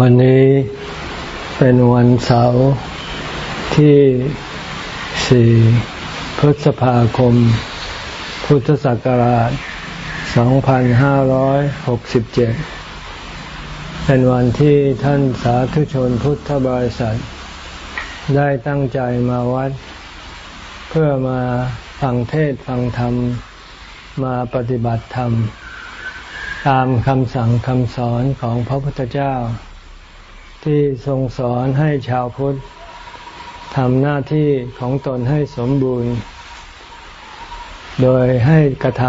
วันนี้เป็นวันเสาร์ที่สี่พฤษภาคม พุทธศักราช 2567 เป็นวันที่ท่านสาธุชนพุทธบริษัท ได้ตั้งใจมาวัด เพื่อมาฟังเทศฟังธรรม มาปฏิบัติธรรม ตามคำสั่งคำสอนของพระพุทธเจ้า ที่ทรงสอนให้ชาวพุทธทำหน้าที่ของตนให้สมบูรณ์ โดยให้กระท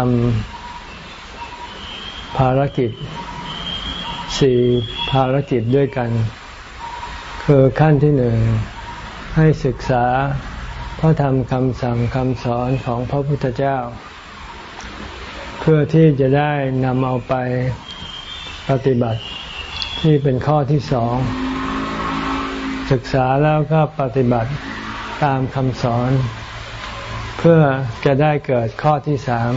ำภารกิจสี่ภารกิจด้วยกัน คือขั้นที่หนึ่งให้ศึกษาพระธรรมคำสั่งคำสอนของพระพุทธเจ้า เพื่อที่จะได้นำเอาไปปฏิบัติ ที่เป็นข้อที่สอง ศึกษาแล้วก็ปฏิบัติตามคำสอน เพื่อจะได้เกิดข้อที่สาม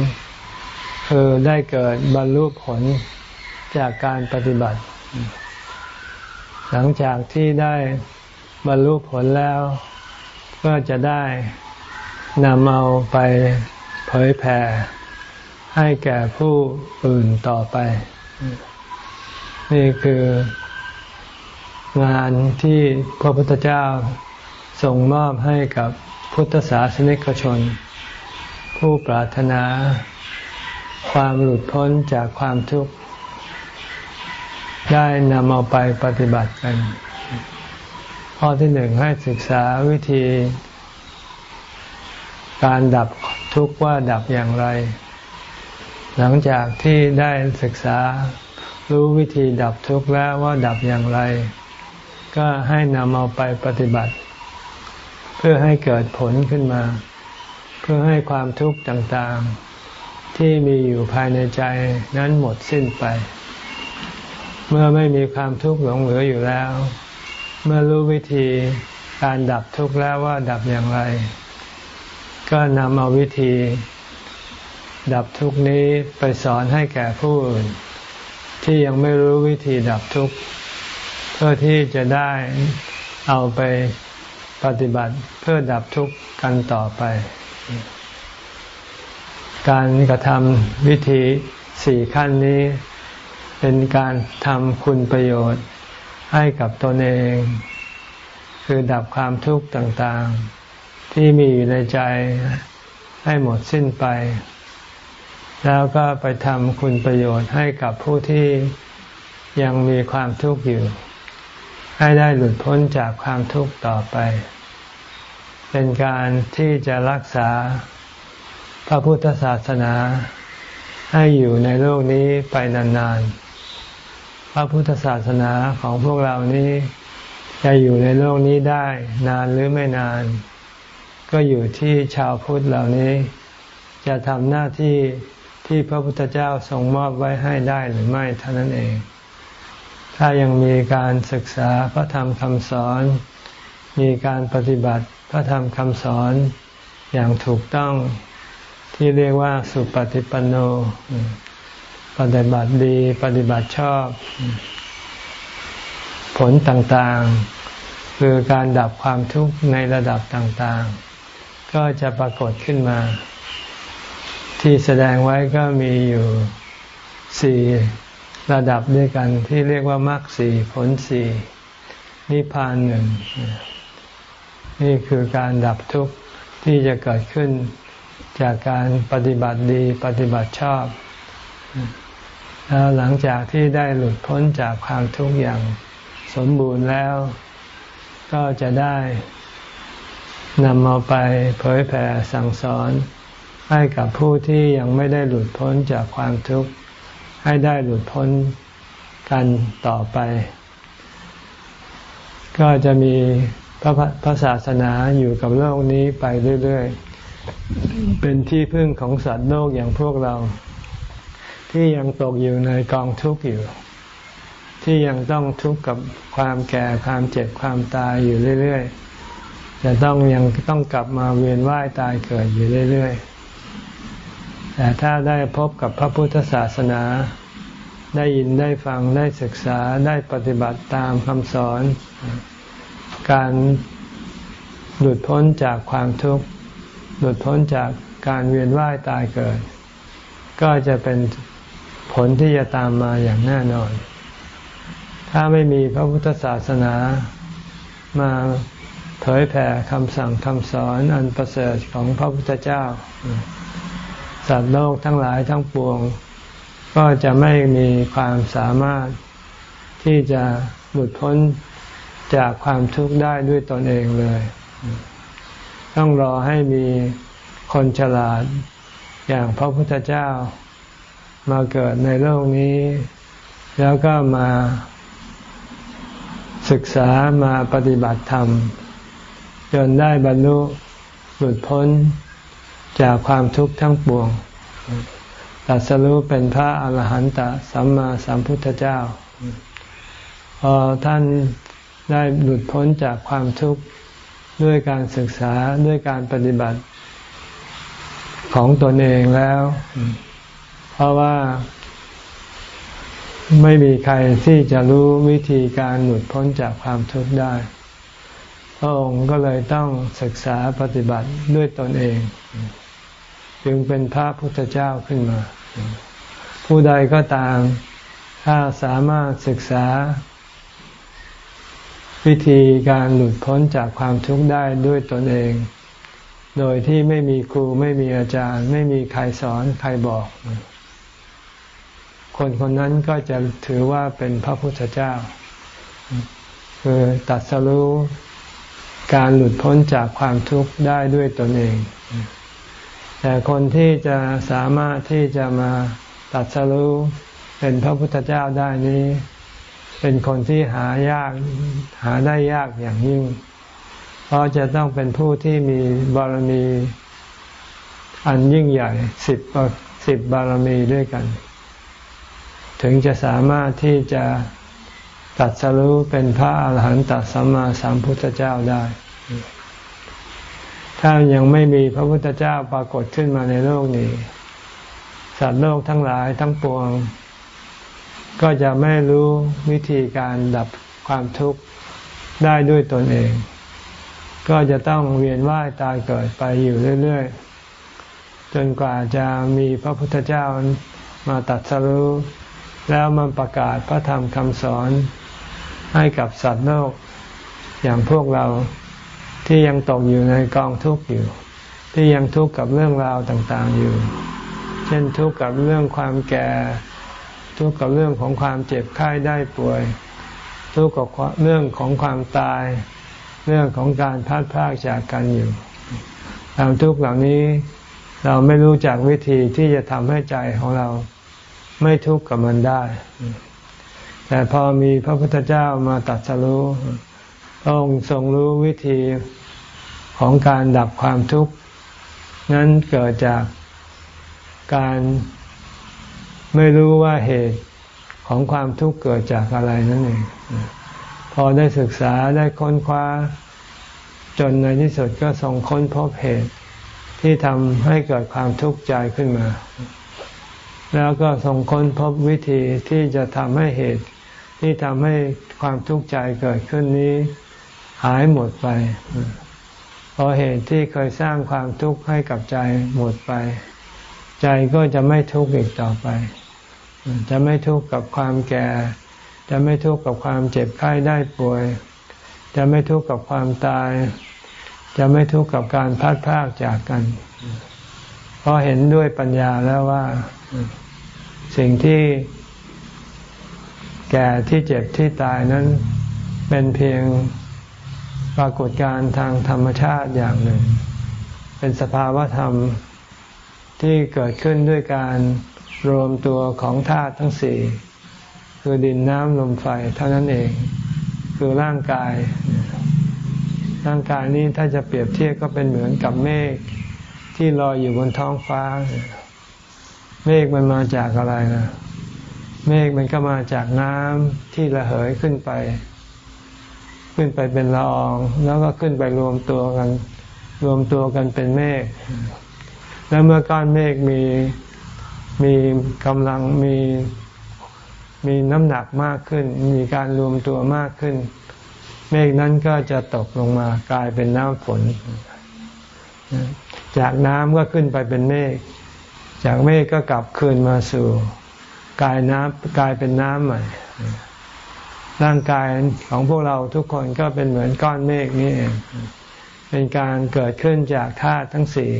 คือได้เกิดบรรลุผลจากการปฏิบัติ หลังจากที่ได้บรรลุผลแล้ว ก็จะได้นำเอาไปเผยแผ่ให้แก่ผู้อื่นต่อไป นี่คืองานที่พระพุทธเจ้าส่งมอบให้กับพุทธศาสนิกชน ผู้ปรารถนา ความหลุดพ้นจากความทุกข์ ได้นำเอาไปปฏิบัติกัน ข้อที่หนึ่งให้ศึกษาวิธี การดับทุกข์ว่าดับอย่างไร หลังจากที่ได้ศึกษา รู้วิธีดับทุกข์แล้วว่าดับอย่างไร ก็ให้นำเอาไปปฏิบัติ เพื่อให้เกิดผลขึ้นมา เพื่อให้ความทุกข์ต่างๆ ที่มีอยู่ภายในใจนั้นหมดสิ้นไป เมื่อไม่มีความทุกข์หลงเหลืออยู่แล้ว เมื่อรู้วิธีการดับทุกข์แล้วว่าดับอย่างไร ก็นำเอาวิธี ดับทุกข์นี้ไปสอนให้แก่ผู้อื่น ที่ยังไม่รู้วิธีดับทุกข์เพื่อที่จะได้เอาไปปฏิบัติเพื่อดับทุกข์กันต่อไป การกระทำวิธีสี่ขั้นนี้ เป็นการทำคุณประโยชน์ให้กับตนเอง คือดับความทุกข์ต่างๆ ที่มีอยู่ในใจให้หมดสิ้นไป แล้วก็ไปทำคุณประโยชน์ให้กับผู้ที่ยังมีความทุกข์อยู่ ให้ได้หลุดพ้นจากความทุกข์ต่อไป เป็นการที่จะรักษาพระพุทธศาสนา ให้อยู่ในโลกนี้ไปนานๆ พระพุทธศาสนาของพวกเรานี้จะอยู่ในโลกนี้ได้นานหรือไม่นาน ก็อยู่ที่ชาวพุทธเหล่านี้ จะทำหน้าที่ ที่พระพุทธเจ้าทรงมอบไว้ให้ได้หรือไม่เท่านั้นเอง ถ้ายังมีการศึกษาพระธรรมคำสอน มีการปฏิบัติพระธรรมคำสอนอย่างถูกต้องที่เรียกว่าสุปฏิปันโน ปฏิบัติดีปฏิบัติชอบ ผลต่างๆ คือการดับความทุกข์ในระดับต่างๆ ก็จะปรากฏขึ้นมา ที่แสดงไว้ก็มีอยู่สี่ระดับด้วยกันที่เรียกว่ามรรคสี่ผลสี่นิพพานหนึ่ง นี่คือการดับทุกข์ที่จะเกิดขึ้นจากการปฏิบัติดีปฏิบัติชอบ แล้วหลังจากที่ได้หลุดพ้นจากความทุกข์อย่างสมบูรณ์แล้ว ก็จะได้นำเอาไปเผยแผ่สั่งสอน ให้กับผู้ที่ยังไม่ได้หลุดพ้นจากความทุกข์ ให้ได้หลุดพ้นกันต่อไป ก็จะมีพระพระศาสนาอยู่กับโลกนี้ไปเรื่อยๆ เป็นที่พึ่งของสัตว์โลกอย่างพวกเรา ที่ยังตกอยู่ในกองทุกข์อยู่ ที่ยังต้องทุกข์กับความแก่ความเจ็บความตายอยู่เรื่อยๆจะต้องยังต้องกลับมาเวียนว่ายตายเกิดอยู่เรื่อยๆ แต่ถ้าได้พบกับพระพุทธศาสนา ได้ยินได้ฟังได้ศึกษาได้ปฏิบัติตามคำสอน การหลุดพ้นจากความทุกข์ หลุดพ้นจากการเวียนว่ายตายเกิด ก็จะเป็นผลที่จะตามมาอย่างแน่นอน ถ้าไม่มีพระพุทธศาสนามาเผยแผ่คำสั่งคำสอนอันประเสริฐของพระพุทธเจ้า สัตว์โลกทั้งหลายทั้งปวง ก็จะไม่มีความสามารถที่จะหลุดพ้นจากความทุกข์ได้ด้วยตนเองเลย ต้องรอให้มีคนฉลาดอย่างพระพุทธเจ้ามาเกิดในโลกนี้ แล้วก็มาศึกษามาปฏิบัติธรรม จนได้บรรลุหลุดพ้น จากความทุกข์ทั้งปวงตัดสรู้เป็นพระอาหารหันตสัมมาสัมพุทธเจ้า พอท่านได้หลุดพ้นจากความทุกข์ด้วยการศึกษาด้วยการปฏิบัติของตนเองแล้ว เพราะว่า ไม่มีใครที่จะรู้วิธีการหลุดพ้นจากความทุกข์ได้ พระองค์ก็เลยต้องศึกษาปฏิบัติด้วยตนเอง จึงเป็นพระพุทธเจ้าขึ้นมา ผู้ใดก็ตาม ถ้าสามารถศึกษา วิธีการหลุดพ้นจากความทุกข์ได้ด้วยตนเอง โดยที่ไม่มีครูไม่มีอาจารย์ ไม่มีใครสอนใครบอก คนคนนั้นก็จะถือว่าเป็นพระพุทธเจ้า คือตัดสรู้การหลุดพ้นจากความทุกข์ได้ด้วยตนเอง แต่คนที่จะสามารถที่จะมาตัดสรู้เป็นพระพุทธเจ้าได้นี้ เป็นคนที่หายากหาได้ยากอย่างยิ่ง เพราะจะต้องเป็นผู้ที่มีบารมีอันยิ่งใหญ่สิบสิบบารมีด้วยกัน ถึงจะสามารถที่จะตัดสรู้เป็นพระอาหารหันตสัมมาสัมพุทธเจ้าได้ ถ้ายังไม่มีพระพุทธเจ้าปรากฏขึ้นมาในโลกนี้ สัตว์โลกทั้งหลายทั้งปวง ก็จะไม่รู้วิธีการดับความทุกข์ได้ด้วยตนเอง ก็จะต้องเวียนว่ายตายเกิดไปอยู่เรื่อยๆ จนกว่าจะมีพระพุทธเจ้ามาตัดสรู้แล้วมันประกาศพระธรรมคำสอนให้กับสัตว์โลกอย่างพวกเรา ที่ยังตกอยู่ในกองทุกข์อยู่ ที่ยังทุกข์กับเรื่องราวต่างๆอยู่ เช่นทุกข์กับเรื่องความแก่ ทุกข์กับเรื่องของความเจ็บไข้ได้ป่วย ทุกข์กับเรื่องของความตาย เรื่องของการพัดพากจากกันอยู่ความทุกข์เหล่านี้เราไม่รู้จักวิธีที่จะทำให้ใจของเราไม่ทุกข์กับมันได้ แต่พอมีพระพุทธเจ้ามาตัดสรู้ พระองค์ทรงรู้วิธีของการดับความทุกข์ นั้นเกิดจากการไม่รู้ว่าเหตุของความทุกข์เกิดจากอะไรนั่นเองพอได้ศึกษาได้ค้นคว้า จนในที่สุดก็ทรงค้นพบเหตุที่ทำให้เกิดความทุกข์ใจขึ้นมา แล้วก็ทรงค้นพบวิธีที่จะทำให้เหตุที่ทำให้ความทุกข์ใจเกิดขึ้นนี้ หายหมดไปพอเหตุที่เคยสร้างความทุกข์ให้กับใจหมดไป ใจก็จะไม่ทุกข์อีกต่อไป จะไม่ทุกข์กับความแก่ จะไม่ทุกข์กับความเจ็บไข้ได้ป่วย จะไม่ทุกข์กับความตาย จะไม่ทุกข์กับการพัดพากจากกันเพราะเห็นด้วยปัญญาแล้วว่า สิ่งที่แก่ที่เจ็บที่ตายนั้น เป็นเพียง ปรากฏการณ์ทางธรรมชาติอย่างหนึ่ง เป็นสภาวะธรรมที่เกิดขึ้นด้วยการรวมตัวของธาตุทั้งสี่คือดินน้ำลมไฟเท่านั้นเอง คือร่างกาย ร่างกายนี้ถ้าจะเปรียบเทียบก็เป็นเหมือนกับเมฆที่ลอยอยู่บนท้องฟ้า เมฆมันมาจากอะไรนะเมฆมันก็มาจากน้ำที่ระเหยขึ้นไป ขึ้นไปเป็นละออง แล้วก็ขึ้นไปรวมตัวกัน รวมตัวกันเป็นเมฆแล้วเมื่อก้อนเมฆมีมีกำลังมีมีน้ำหนักมากขึ้น มีการรวมตัวมากขึ้น เมฆนั้นก็จะตกลงมากลายเป็นน้ำฝน จากน้ำก็ขึ้นไปเป็นเมฆจากเมฆก็กลับคืนมาสู่กายน้ำกลายเป็นน้ำใหม่ ร่างกายของพวกเราทุกคนก็เป็นเหมือนก้อนเมฆนี่เองเป็นการเกิดขึ้นจากธาตุทั้งสี่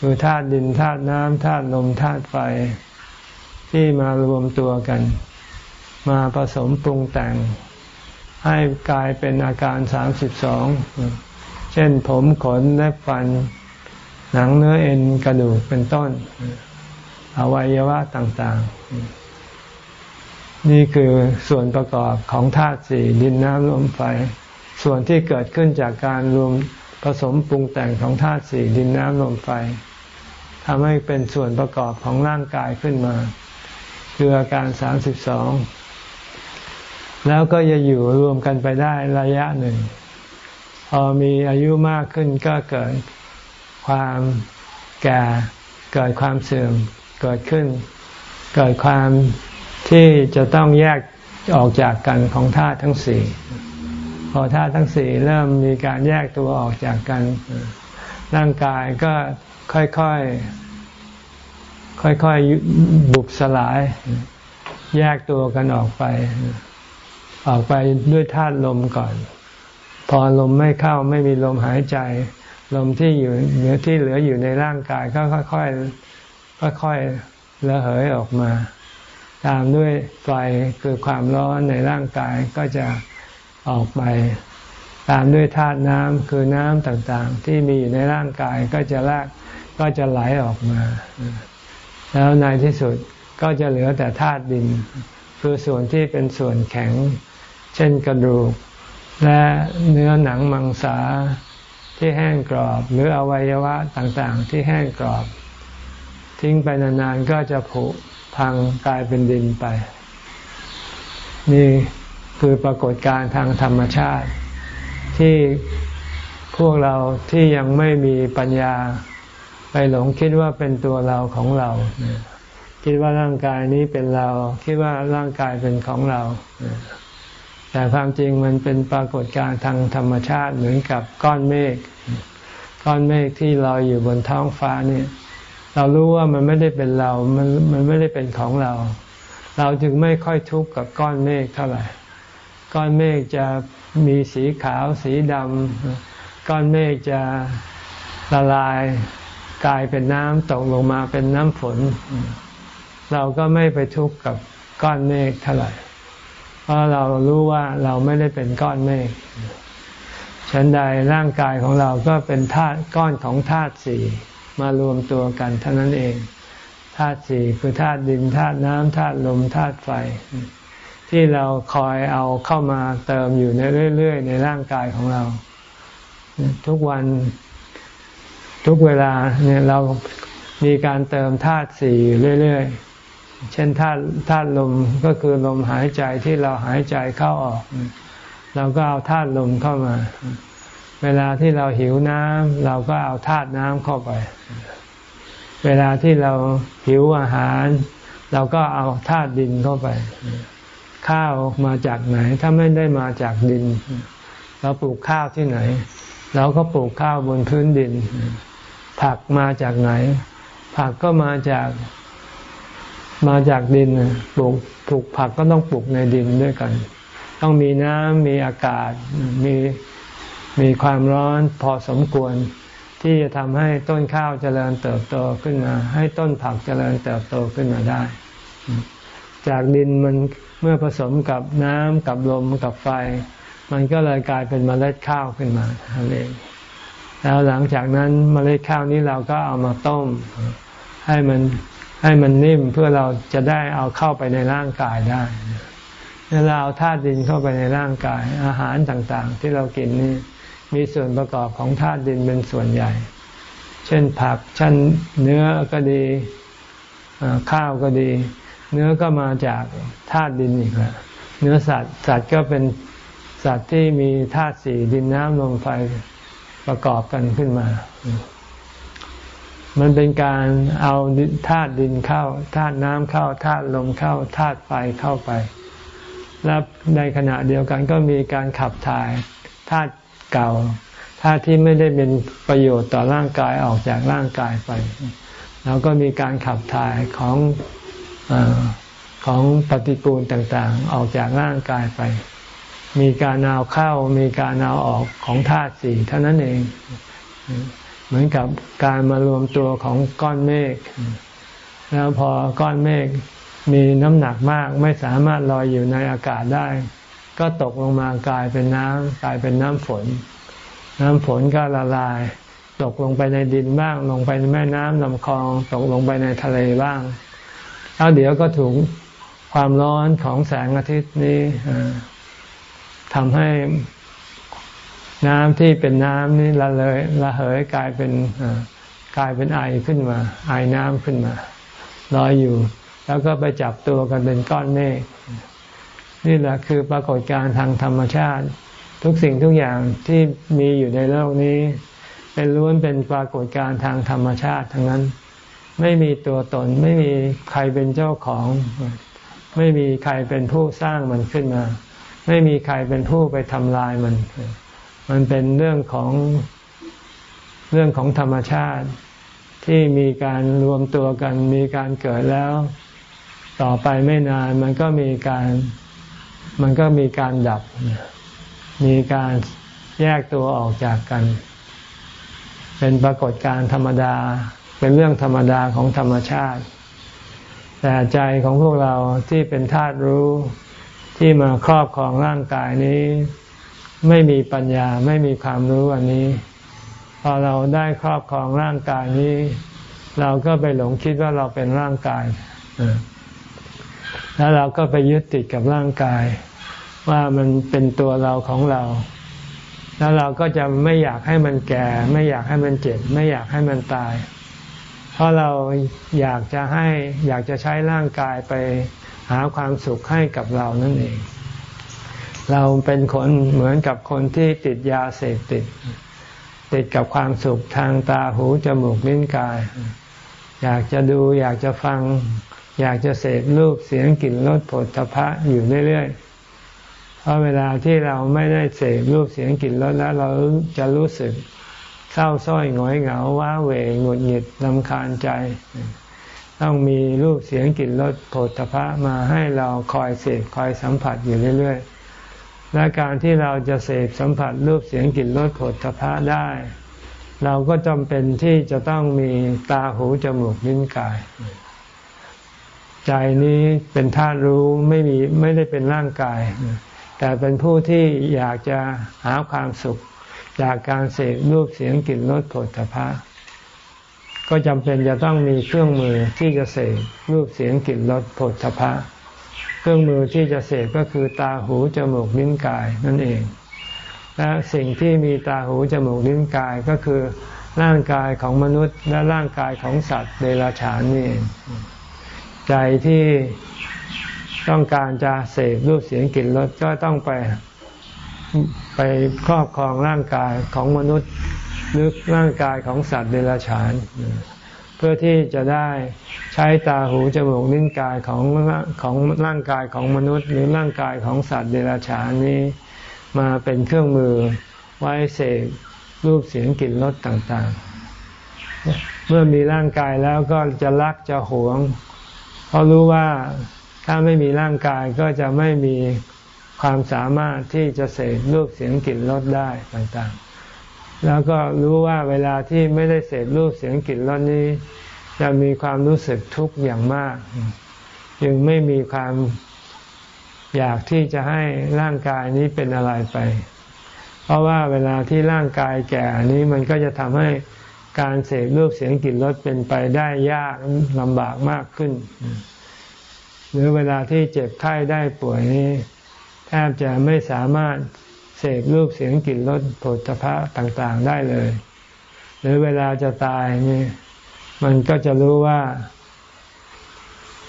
คือธาตุดินธาตุน้ำธาตุลมธาตุไฟ ที่มารวมตัวกัน มาผสมปรุงแต่ง ให้กลายเป็นอาการสามสิบสองเช่นผมขนและฟัน หนังเนื้อเอ็นกระดูกเป็นต้น อวัยวะต่างๆ นี่คือส่วนประกอบของธาตุสี่ดินน้ำลมไฟ ส่วนที่เกิดขึ้นจากการรวมผสมปรุงแต่งของธาตุสี่ดินน้ำลมไฟทำให้เป็นส่วนประกอบของร่างกายขึ้นมา คืออาการสามสิบสองแล้วก็จะอยู่รวมกันไปได้ระยะหนึ่ง พอมีอายุมากขึ้นก็เกิดความแก่ เกิดความเสื่อมเกิดขึ้น เกิดความ ที่จะต้องแยกออกจากกันของธาตุทั้งสี่พอธาตุทั้งสี่เริ่มมีการแยกตัวออกจากกัน ร่างกายก็ค่อยๆค่อยๆบุบสลาย แยกตัวกันออกไป ออกไปด้วยธาตุลมก่อน พอลมไม่เข้าไม่มีลมหายใจ ลมที่อยู่เหนือที่เหลืออยู่ในร่างกายก็ค่อยๆค่อยๆระเหยออกมา ตามด้วยไฟคือความร้อนในร่างกายก็จะออกไป ตามด้วยธาตุน้ำคือน้ำต่างๆ ที่มีอยู่ในร่างกายก็จะแลกก็จะไหลออกมา แล้วในที่สุดก็จะเหลือแต่ธาตุดิน คือส่วนที่เป็นส่วนแข็ง เช่นกระดูก และเนื้อหนังมังสาที่แห้งกรอบ หรืออวัยวะต่างๆ ที่แห้งกรอบ ทิ้งไปนานๆก็จะผุ พังกลายเป็นดินไป นี่คือปรากฏการณ์ทางธรรมชาติ ที่พวกเราที่ยังไม่มีปัญญาไปหลงคิดว่าเป็นตัวเราของเรา คิดว่าร่างกายนี้เป็นเรา คิดว่าร่างกายเป็นของเรา แต่ความจริงมันเป็นปรากฏการณ์ทางธรรมชาติเหมือนกับก้อนเมฆก้อนเมฆที่ลอยอยู่บนท้องฟ้าเนี่ย เรารู้ว่ามันไม่ได้เป็นเรา มันมันไม่ได้เป็นของเรา เราจึงไม่ค่อยทุกข์กับก้อนเมฆเท่าไหร่ ก้อนเมฆจะมีสีขาวสีดำ ก้อนเมฆจะละลายกลายเป็นน้ำตกลงมาเป็นน้ำฝน เราก็ไม่ไปทุกข์กับก้อนเมฆเท่าไหร่ เพราะเรารู้ว่าเราไม่ได้เป็นก้อนเมฆฉันใดร่างกายของเราก็เป็นธาตุก้อนของธาตุสี่ มารวมตัวกันเท่านั้นเองธาตุสี่คือธาตุดินธาตุน้ำธาตุลมธาตุไฟ ที่เราคอยเอาเข้ามาเติมอยู่ในเรื่อย ๆ ในร่างกายของเรา ทุกวันทุกเวลาเนี่ยเรามีการเติมธาตุสี่เรื่อย ๆ เช่นธาตุธาตุลมก็คือลมหายใจที่เราหายใจเข้าออก เราก็เอาธาตุลมเข้ามา เวลาที่เราหิวน้ำเราก็เอาธาตุน้ำเข้าไป เวลาที่เราหิวอาหาร เราก็เอาธาตุดินเข้าไป ข้าวมาจากไหน ถ้าไม่ได้มาจากดิน เราปลูกข้าวที่ไหน เราก็ปลูกข้าวบนพื้นดิน ผักมาจากไหน ผักก็มาจากมาจากดินปลูกปลูกผักก็ต้องปลูกในดินด้วยกัน ต้องมีน้ำมีอากาศมี มีความร้อนพอสมควร ที่จะทำให้ต้นข้าวเจริญเติบโตขึ้นมา ให้ต้นผักเจริญเติบโตขึ้นมาได้ จากดินมันเมื่อผสมกับน้ำกับลมกับไฟ มันก็เลยกลายเป็นเมล็ดข้าวขึ้นมาเองแล้วหลังจากนั้นเมล็ดข้าวนี้เราก็เอามาต้ม ให้มันให้มันนิ่มเพื่อเราจะได้เอาเข้าไปในร่างกายได้เราเอาธาตุดินเข้าไปในร่างกาย อาหารต่างๆ ที่เรากินนี่ มีส่วนประกอบของธาตุดินเป็นส่วนใหญ่ เช่นผักชั้นเนื้อก็ดีข้าวก็ดี เนื้อก็มาจากธาตุดินอีกแล้วเนื้อสัตว์สัตว์ก็เป็นสัตว์ที่มีธาตุสี่ดินน้ำลมไฟประกอบกันขึ้นมา มันเป็นการเอาธาตุดินเข้าธาตุน้ำเข้าธาตุลมเข้าธาตุไฟเข้าไป แล้วในขณะเดียวกันก็มีการขับถ่ายธาตุ เก่าธาตุที่ไม่ได้เป็นประโยชน์ต่อร่างกายออกจากร่างกายไป แล้วก็มีการขับถ่ายของอของปฏิกูลต่างๆ ออกจากร่างกายไป มีการเอาเข้า มีการเอาออกของธาตุสี่เท่านั้นเอง เหมือนกับการมารวมตัวของก้อนเมฆ แล้วพอก้อนเมฆมีน้ำหนักมากไม่สามารถลอยอยู่ในอากาศได้ ก็ตกลงมากลายเป็นน้ำกลายเป็นน้ำฝน น้ำฝนก็ละลาย ตกลงไปในดินบ้าง ลงไปในแม่น้ำลำคลอง ตกลงไปในทะเลบ้างแล้วเดี๋ยวก็ถูกความร้อนของแสงอาทิตย์นี้ทำให้น้ำที่เป็นน้ำนี่ละเลยละเหยกลายเป็นกลายเป็นไอขึ้นมา ไอน้ำขึ้นมาลอยอยู่ แล้วก็ไปจับตัวกันเป็นก้อนเมฆ นี่แหละคือปรากฏการณ์ทางธรรมชาติ ทุกสิ่งทุกอย่างที่มีอยู่ในโลกนี้ เป็นล้วนเป็นปรากฏการณ์ทางธรรมชาติทั้งนั้น ไม่มีตัวตนไม่มีใครเป็นเจ้าของ ไม่มีใครเป็นผู้สร้างมันขึ้นมา ไม่มีใครเป็นผู้ไปทำลายมัน มันเป็นเรื่องของเรื่องของธรรมชาติที่มีการรวมตัวกันมีการเกิดแล้ว ต่อไปไม่นานมันก็มีการ มันก็มีการดับ มีการแยกตัวออกจากกัน เป็นปรากฏการธรรมดา เป็นเรื่องธรรมดาของธรรมชาติ แต่ใจของพวกเราที่เป็นธาตุรู้ที่มาครอบครองร่างกายนี้ ไม่มีปัญญาไม่มีความรู้อันนี้ พอเราได้ครอบครองร่างกายนี้ เราก็ไปหลงคิดว่าเราเป็นร่างกาย แล้วเราก็ไปยึดติดกับร่างกาย ว่ามันเป็นตัวเราของเรา แล้วเราก็จะไม่อยากให้มันแก่ ไม่อยากให้มันเจ็บ ไม่อยากให้มันตาย เพราะเราอยากจะให้อยากจะใช้ร่างกายไปหาความสุขให้กับเรานั่นเอง เราเป็นคนเหมือนกับคนที่ติดยาเสพติด ติดกับความสุขทางตาหูจมูกลิ้นกาย อยากจะดูอยากจะฟัง อยากจะเสพรูปเสียงกลิ่นรสผลทพะอยู่เรื่อยๆ เพราะเวลาที่เราไม่ได้เสพรูปเสียงกลิ่นรสแล้วเราจะรู้สึกเศร้าส้อยหงอยเหงาว้าเหวหงุดหงิดลำคาญใจ ต้องมีรูปเสียงกลิ่นรสผลทพะมาให้เราคอยเสพคอยสัมผัสอยู่เรื่อยๆ และการที่เราจะเสพสัมผัสรูปเสียงกลิ่นรสผลทพะได้ เราก็จำเป็นที่จะต้องมีตาหูจมูกลิ้นกาย ใจนี้เป็นธาตุรู้ไม่มีไม่ได้เป็นร่างกาย แต่เป็นผู้ที่อยากจะหาความสุข จากการเสพรูปเสียงกลิ่นรสผลทพะก็จำเป็นจะต้องมีเครื่องมือที่จะเสพรูปเสียงกลิ่นรสผลทพะเครื่องมือที่จะเสพก็คือตาหูจมูกลิ้นกายนั่นเอง และสิ่งที่มีตาหูจมูกลิ้นกายก็คือร่างกายของมนุษย์และร่างกายของสัตว์เดรัจฉานนี่เอง ใจที่ต้องการจะเสพรูปเสียงกลิ่นรสก็ต้องไปไปครอบครองร่างกายของมนุษย์หรือร่างกายของสัตว์เดรัจฉาน เพื่อที่จะได้ใช้ตาหูจมูกลิ้นกายของของร่างกายของมนุษย์ หรือร่างกายของสัตว์เดรัจฉานนี้มาเป็นเครื่องมือไว้เสกรูปเสียงกลิ่นรสต่างๆ เมื่อมีร่างกายแล้วก็จะรักจะหวง เพราะรู้ว่าถ้าไม่มีร่างกายก็จะไม่มีความสามารถที่จะเสกรูปเสียงกลิ่นรสได้ต่างๆ แล้วก็รู้ว่าเวลาที่ไม่ได้เสพรูปเสียงกลิ่นรสนี้ จะมีความรู้สึกทุกข์อย่างมาก จึงไม่มีความอยากที่จะให้ร่างกายนี้เป็นอะไรไป เพราะว่าเวลาที่ร่างกายแก่นี้มันก็จะทำให้ การเสพรูปเสียงกลิ่นรสเป็นไปได้ยากลำบากมากขึ้น หรือเวลาที่เจ็บไข้ได้ป่วยนี้ แทบจะไม่สามารถเสพรูปเสียงกลิ่นรสผลพระต่างๆได้เลย หรือเวลาจะตายนี่มันก็จะรู้ว่า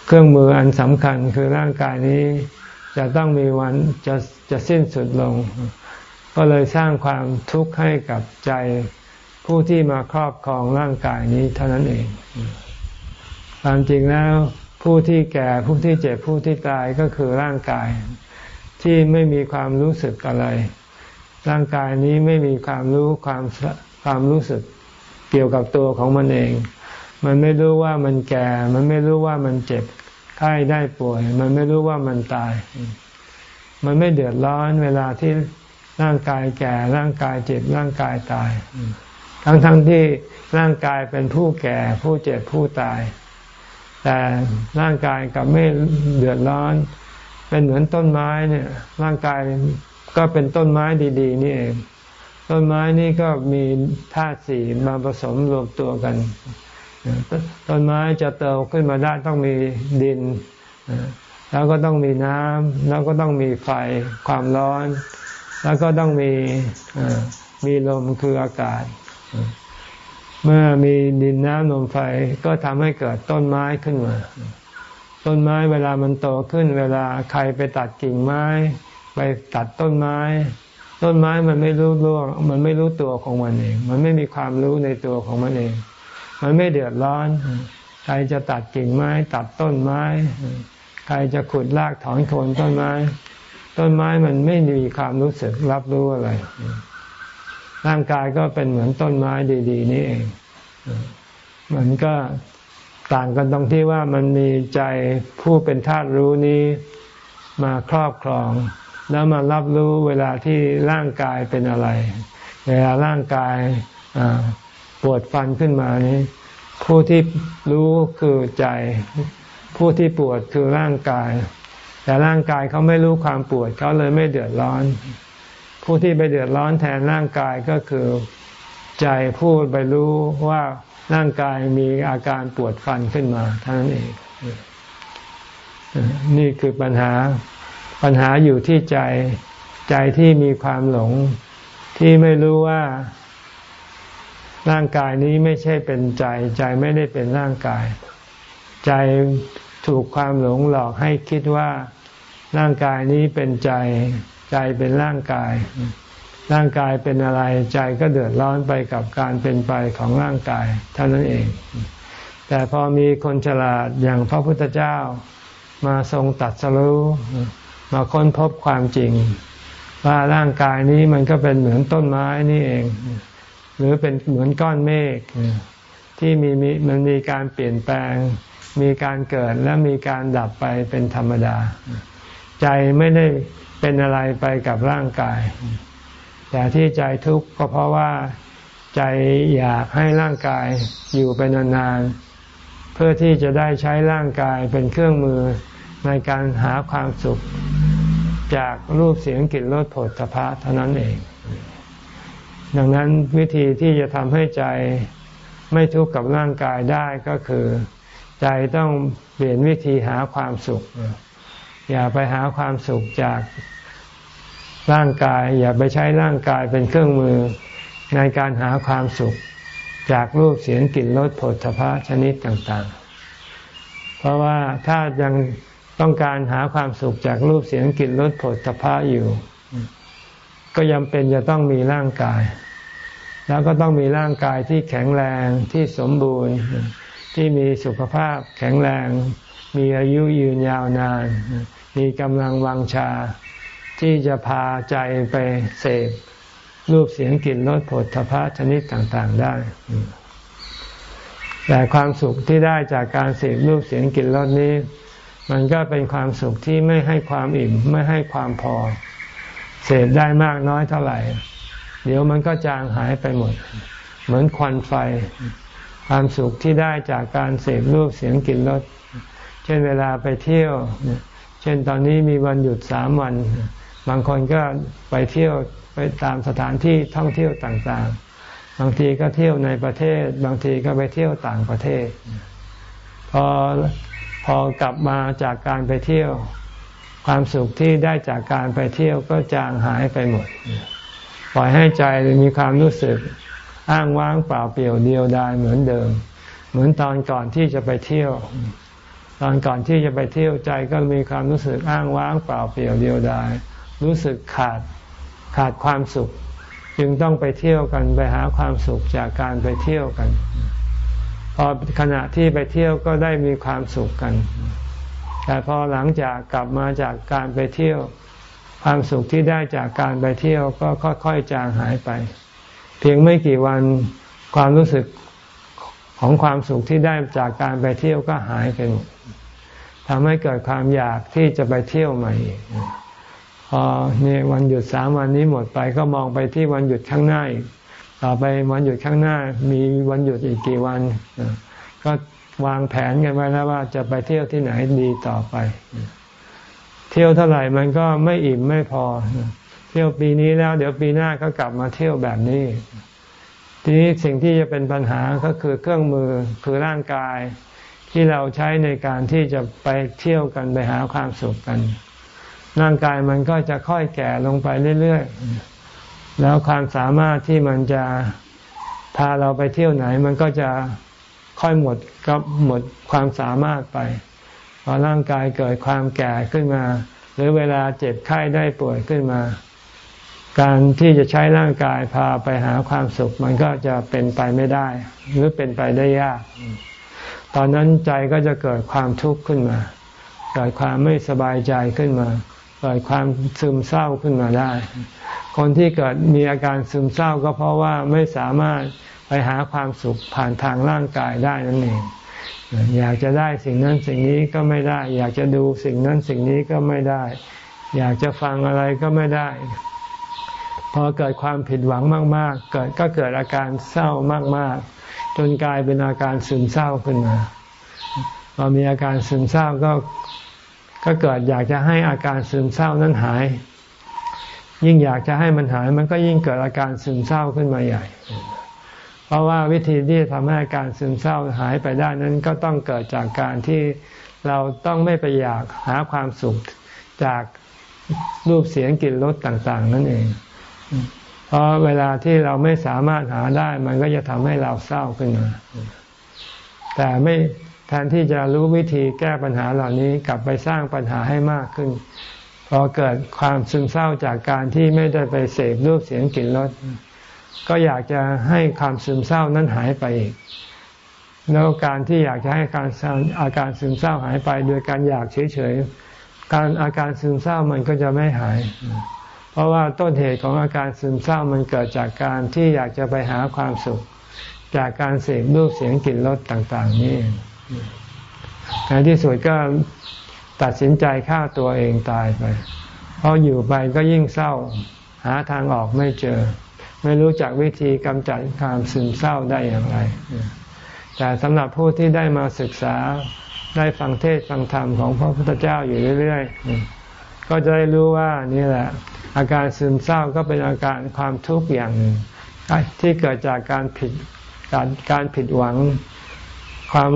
เครื่องมืออันสำคัญคือร่างกายนี้ จะต้องมีวันจะจะสิ้นสุดลง ก็เลยสร้างความทุกข์ให้กับใจ ผู้ที่มาครอบครองร่างกายนี้เท่านั้นเอง ความจริงแล้วผู้ที่แก่ผู้ที่เจ็บผู้ที่ตายก็คือร่างกาย ที่ไม่มีความรู้สึกอะไร ร่างกายนี้ไม่มีความรู้ความความรู้สึกเกี่ยวกับตัวของมันเอง มันไม่รู้ว่ามันแก่ มันไม่รู้ว่ามันเจ็บไข้ได้ป่วย มันไม่รู้ว่ามันตาย มันไม่เดือดร้อนเวลาที่ร่างกายแก่ ร่างกายเจ็บร่างกายตาย ทั้งๆทที่ร่างกายเป็นผู้แก่ผู้เจ็บผู้ตาย แต่ร่างกายกับไม่เดือดร้อน เป็นเหมือนต้นไม้เนี่ย ร่างกายก็เป็นต้นไม้ดี ๆ นี่เองต้นไม้นี่ก็มีธาตุสี่มาผสมรวมตัวกัน ต้นไม้จะเติบขึ้นมาได้ต้องมีดิน แล้วก็ต้องมีน้ำแล้วก็ต้องมีไฟความร้อน แล้วก็ต้องมีมีลมคืออากาศ เมื่อมีดินน้ำลมไฟก็ทำให้เกิดต้นไม้ขึ้นมา ต้นไม้เวลามันโตขึ้น เวลาใครไปตัดกิ่งไม้ ไปตัดต้นไม้ ต้นไม้มันไม่รู้ร่วงมันไม่รู้ตัวของมันเอง มันไม่มีความรู้ในตัวของมันเอง มันไม่เดือดร้อน ใครจะตัดกิ่งไม้ ตัดต้นไม้ ใครจะขุดรากถอนโคนต้นไม้ ต้นไม้มันไม่มีความรู้สึกรับรู้อะไร ร่างกายก็เป็นเหมือนต้นไม้ดี ๆ นี่เอง มันก็ต่างกันตรงที่ว่ามันมีใจผู้เป็นธาตุรู้นี้มาครอบครอง แล้วมารับรู้เวลาที่ร่างกายเป็นอะไร เวลาร่างกายปวดฟันขึ้นมานี้ ผู้ที่รู้คือใจ ผู้ที่ปวดคือร่างกาย แต่ร่างกายเขาไม่รู้ความปวดเขาเลยไม่เดือดร้อน ผู้ที่ไปเดือดร้อนแทนร่างกายก็คือใจพูดไปรู้ว่าร่างกายมีอาการปวดฟันขึ้นมาเท่านั้นเองนี่คือปัญหาปัญหาอยู่ที่ใจใจที่มีความหลง ที่ไม่รู้ว่า ร่างกายนี้ไม่ใช่เป็นใจ ใจไม่ได้เป็นร่างกาย ใจถูกความหลงหลอกให้คิดว่าร่างกายนี้เป็นใจ ใจเป็นร่างกาย ร่างกายเป็นอะไรใจก็เดือดร้อนไปกับการเป็นไปของร่างกายเท่านั้นเอง แต่พอมีคนฉลาดอย่างพระพุทธเจ้ามาทรงตัดสรู้มาค้นพบความจริง ว่าร่างกายนี้มันก็เป็นเหมือนต้นไม้นี่เอง หรือเป็นเหมือนก้อนเมฆที่มีมีมันมีการเปลี่ยนแปลง มีการเกิดและมีการดับไปเป็นธรรมดา ใจไม่ได้ เป็นอะไรไปกับร่างกาย แต่ที่ใจทุกข์ก็เพราะว่าใจอยากให้ร่างกายอยู่ไปนานๆเพื่อที่จะได้ใช้ร่างกายเป็นเครื่องมือในการหาความสุข จากรูปเสียงกลิ่นรสผลพะเท่านั้นเอง ดังนั้นวิธีที่จะทำให้ใจไม่ทุกข์กับร่างกายได้ก็คือ ใจต้องเปลี่ยนวิธีหาความสุข อย่าไปหาความสุขจากร่างกาย อย่าไปใช้ร่างกายเป็นเครื่องมือในการหาความสุขจากรูปเสียงกลิ่นรสผลพระชนิดต่างๆ เพราะว่าถ้ายังต้องการหาความสุขจากรูปเสียงกลิ่นรสผลตภะอยู่ ก็ยังเป็นจะต้องมีร่างกาย แล้วก็ต้องมีร่างกายที่แข็งแรงที่สมบูรณ์ที่มีสุขภาพแข็งแรง มีอายุยืนยาวนาน มีกำลังวังชา ที่จะพาใจไปเสพรูปเสียงกลิ่นรสผลทพะชนิดต่างๆได้ แต่ความสุขที่ได้จากการเสพรูปเสียงกลิ่นรสนี้ มันก็เป็นความสุขที่ไม่ให้ความอิ่มไม่ให้ความพอ เสพได้มากน้อยเท่าไหร่ เดี๋ยวมันก็จางหายไปหมด เหมือนควันไฟ ความสุขที่ได้จากการเสพรูปเสียงกลิ่นรสเช่นเวลาไปเที่ยวเช่นตอนนี้มีวันหยุดสามวัน บางคนก็ไปเที่ยวไปตามสถานที่ท่องเที่ยวต่างๆ บางทีก็เที่ยวในประเทศ บางทีก็ไปเที่ยวต่างประเทศ พอพอกลับมาจากการไปเที่ยว ความสุขที่ได้จากการไปเที่ยวก็จางหายไปหมด ปล่อยให้ใจมีความรู้สึกอ้างว้างเปล่าเปลี่ยวเดียวดายเหมือนเดิม เหมือนตอนก่อนที่จะไปเที่ยว ตอนก่อนที่จะไปเที่ยวใจก็มีความรู้สึกอ้างว้างเปล่าเปลี่ยวเดียวดายรู้สึกขาดขาดความสุข จึงต้องไปเที่ยวกันไปหาความสุขจากการไปเที่ยวกัน พอขณะที่ไปเที่ยวก็ได้มีความสุขกัน แต่พอหลังจากกลับมาจากการไปเที่ยว ความสุขที่ได้จากการไปเที่ยวก็ค่อยๆจางหายไป เพียงไม่กี่วันความรู้สึกของความสุขที่ได้จากการไปเที่ยวก็หายไปหมด ทำให้เกิดความอยากที่จะไปเที่ยวใหม่พอเนี่ยวันหยุดสามวันนี้หมดไปก็มองไปที่วันหยุดข้างหน้าต่อไปวันหยุดข้างหน้า มีวันหยุดอีกกี่วัน ก็วางแผนกันไว้แล้วว่าจะไปเที่ยวที่ไหนดีต่อไป เที่ยวเท่าไหร่มันก็ไม่อิ่มไม่พอ เที่ยวปีนี้แล้ว เดี๋ยวปีหน้าก็กลับมาเที่ยวแบบนี้ ทีนี้สิ่งที่จะเป็นปัญหาก็คือเครื่องมือคือร่างกาย ที่เราใช้ในการที่จะไปเที่ยวกันไปหาความสุขกัน ร่างกายมันก็จะค่อยแก่ลงไปเรื่อยๆ แล้วความสามารถที่มันจะพาเราไปเที่ยวไหน มันก็จะค่อยหมดก็หมดความสามารถไปพอร่างกายเกิดความแก่ขึ้นมา หรือเวลาเจ็บไข้ได้ป่วยขึ้นมา การที่จะใช้ร่างกายพาไปหาความสุข มันก็จะเป็นไปไม่ได้ หรือเป็นไปได้ยาก ตอนนั้นใจก็จะเกิดความทุกข์ขึ้นมา เกิดความไม่สบายใจขึ้นมา เกิดความซึมเศร้าขึ้นมาได้ คนที่เกิดมีอาการซึมเศร้าก็เพราะว่าไม่สามารถไปหาความสุขผ่านทางร่างกายได้นั่นเอง อยากจะได้สิ่งนั้นสิ่งนี้ก็ไม่ได้ อยากจะดูสิ่งนั้นสิ่งนี้ก็ไม่ได้ อยากจะฟังอะไรก็ไม่ได้ พอเกิดความผิดหวังมาก ๆ เกิดก็เกิดอาการเศร้ามาก ๆ จนกลายเป็นอาการซึมเศร้าขึ้นมาพอมีอาการซึมเศร้าก็ก็เกิดอยากจะให้อาการซึมเศร้านั้นหาย ยิ่งอยากจะให้มันหาย มันก็ยิ่งเกิดอาการซึมเศร้าขึ้นมาใหญ่ เพราะว่าวิธีที่ทำให้อาการซึมเศร้าหายไปได้นั้นก็ต้องเกิดจากการที่เราต้องไม่ไปอยากหาความสุขจากรูปเสียงกลิ่นรสต่าง ๆ นั่นเอง เพราะเวลาที่เราไม่สามารถหาได้ มันก็จะทำให้เราเศร้าขึ้นมา แต่ไม่แทนที่จะรู้วิธีแก้ปัญหาเหล่านี้กลับไปสร้างปัญหาให้มากขึ้น พอเกิดความซึมเศร้าจากการที่ไม่ได้ไปเสพรูปเสียงกลิ่นรสก็อยากจะให้ความซึมเศร้านั้นหายไปอีกแล้วการที่อยากจะให้การอาการซึมเศร้าหายไป โดยการอยากเฉยๆ การอาการซึมเศร้ามันก็จะไม่หาย ราะว่าต้นเหตุของอาการซึมเศร้ามันเกิดจากการที่อยากจะไปหาความสุข จากการเสพรูปเสียงกลิ่นรสต่างๆ นี่ในที่สุดก็ตัดสินใจฆ่าตัวเองตายไป เพราะอยู่ไปก็ยิ่งเศร้า หาทางออกไม่เจอ ไม่รู้จักวิธีกำจัดความซึมเศร้าได้อย่างไร แต่สำหรับผู้ที่ได้มาศึกษาได้ฟังเทศฟังธรรมของพระพุทธเจ้าอยู่เรื่อย ๆ ก็จะได้รู้ว่านี่แหละ อาการซึมเศร้าก็เป็นอาการความทุกข์อย่างหนึ่งที่เกิดจากการผิดการการผิดหวังความ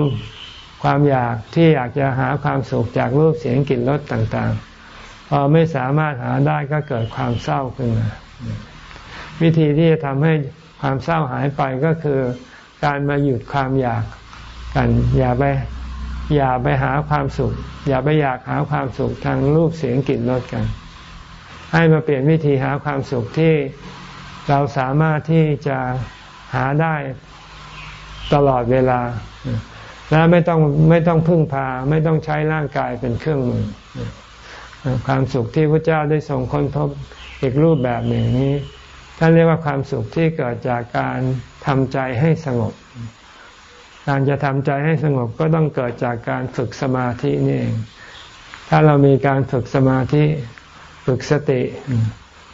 ความอยากที่อยากจะหาความสุขจากรูปเสียงกลิ่นรสต่างๆ พอไม่สามารถหาได้ก็เกิดความเศร้าขึ้นมา วิธีที่จะทำให้ความเศร้าหายไปก็คือ การมาหยุดความอยากกัน อย่าไปอย่าไปหาความสุข อย่าไปอยากหาความสุขทางรูปเสียงกลิ่นรสกัน ให้มาเปลี่ยนวิธีหาความสุขที่เราสามารถที่จะหาได้ตลอดเวลา และไม่ต้องไม่ต้องพึ่งพา ไม่ต้องใช้ร่างกายเป็นเครื่องมือ ความสุขที่พระเจ้าได้ทรงค้นพบอีกรูปแบบหนึ่งนี้ท่านเรียกว่าความสุขที่เกิดจากการทำใจให้สงบ การจะทำใจให้สงบก็ต้องเกิดจากการฝึกสมาธินี่เองถ้าเรามีการฝึกสมาธิ ฝึกสติ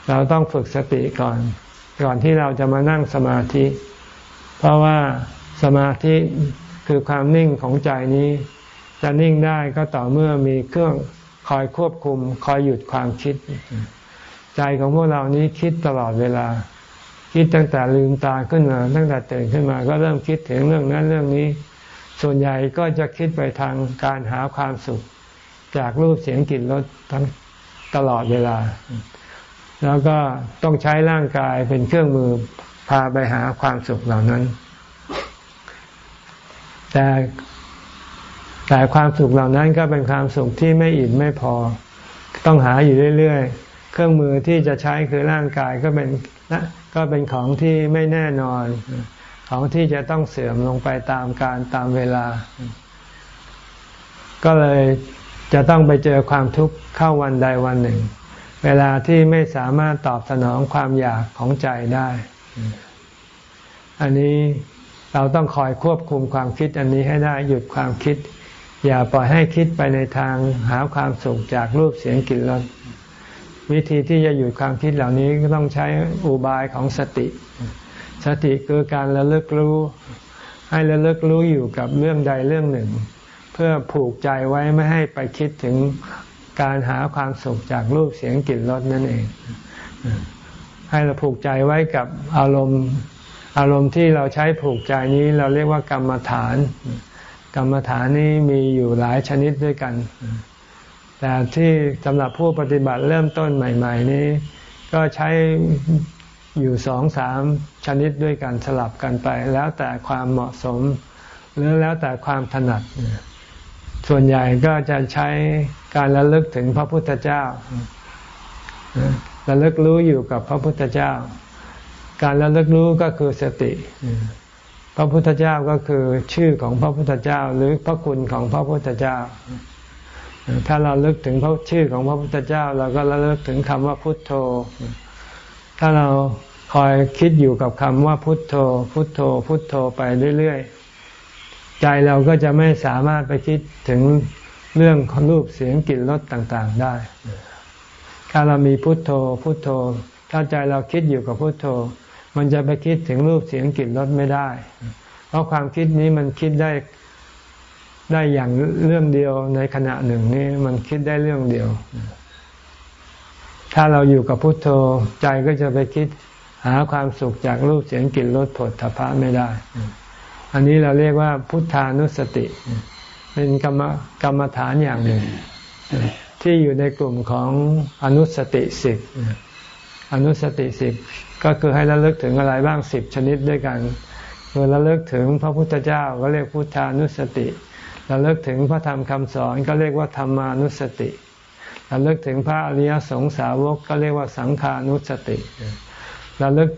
เราต้องฝึกสติก่อน ก่อนที่เราจะมานั่งสมาธิ เพราะว่าสมาธิคือความนิ่งของใจนี้ จะนิ่งได้ก็ต่อเมื่อมีเครื่องคอยควบคุม คอยหยุดความคิด ใจของพวกเรานี้คิดตลอดเวลา คิดตั้งแต่ลืมตาขึ้นมา ตั้งแต่ตื่นขึ้นมา ก็เริ่มคิดถึงเรื่องนั้นเรื่องนี้ ส่วนใหญ่ก็จะคิดไปทางการหาความสุข จากรูปเสียงกลิ่นรสทั้ง ตลอดเวลา แล้วก็ต้องใช้ร่างกายเป็นเครื่องมือพาไปหาความสุขเหล่านั้น แต่แต่ความสุขเหล่านั้นก็เป็นความสุขที่ไม่อิ่มไม่พอ ต้องหาอยู่เรื่อยๆ เครื่องมือที่จะใช้คือร่างกายก็เป็นนะก็เป็นของที่ไม่แน่นอน ของที่จะต้องเสื่อมลงไปตามการตามเวลา ก็เลย จะต้องไปเจอความทุกข์เข้าวันใดวันหนึ่ง เวลาที่ไม่สามารถตอบสนองความอยากของใจได้ อันนี้เราต้องคอยควบคุมความคิดอันนี้ให้ได้หยุดความคิด อย่าปล่อยให้คิดไปในทางหาความสุขจากรูปเสียงกลิ่นรสวิธีที่จะหยุดความคิดเหล่านี้ก็ต้องใช้อุบายของสติ สติคือการระลึกรู้ ให้ระลึกรู้อยู่กับเรื่องใดเรื่องหนึ่ง พื่อผูกใจไว้ไม่ให้ไปคิดถึงการหาความสุขจากรูปเสียงกลิ่นรสนั่นเอง ให้เราผูกใจไว้กับอารมณ์ อารมณ์ที่เราใช้ผูกใจนี้เราเรียกว่ากรรมฐาน กรรมฐานนี้มีอยู่หลายชนิดด้วยกัน แต่ที่สำหรับผู้ปฏิบัติเริ่มต้นใหม่ ๆ นี้ ก็ใช้อยู่สองสามชนิดด้วยกันสลับกันไป แล้วแต่ความเหมาะสม หรือแล้วแต่ความถนัด ส่วนใหญ่ก็จะใช้การระลึกถึงพระพุทธเจ้า ระลึกรู้อยู่กับพระพุทธเจ้า การระลึกรู้ก็คือสติ พระพุทธเจ้าก็คือชื่อของพระพุทธเจ้า หรือพระคุณของพระพุทธเจ้า ถ้าเราลึกถึงพระชื่อของพระพุทธเจ้า เราก็ระลึกถึงคำว่าพุทโธ ถ้าเราคอยคิดอยู่กับคำว่าพุทโธ พุทโธ พุทโธไปเรื่อยๆ ใจเราก็จะไม่สามารถไปคิดถึงเรื่องรูปเสียงกลิ่นรสต่างๆได้ ถ้าเรามีพุทโธ พุทโธ ถ้าใจเราคิดอยู่กับพุทโธ มันจะไปคิดถึงรูปเสียงกลิ่นรสไม่ได้ เพราะความคิดนี้มันคิดได้ได้อย่างเรื่องเดียวในขณะหนึ่งนี้มันคิดได้เรื่องเดียว ถ้าเราอยู่กับพุทโธใจก็จะไปคิดหาความสุขจากรูปเสียงกลิ่นรสผลทพะไม่ได้ อันนี้เราเรียกว่าพุทธานุสติ เป็นกรรมกรรมฐานอย่างหนึ่ง ที่อยู่ในกลุ่มของอนุสติสิบอนุสติสิบก็คือให้ระลึกถึงอะไรบ้างสิบชนิดด้วยกันคือระลึกถึงพระพุทธเจ้าก็เรียกพุทธานุสติระลึกถึงพระธรรมคำสอนก็เรียกว่าธรรมานุสติระลึกถึงพระอริยสงสาวกก็เรียกว่าสังขานุสติระลึก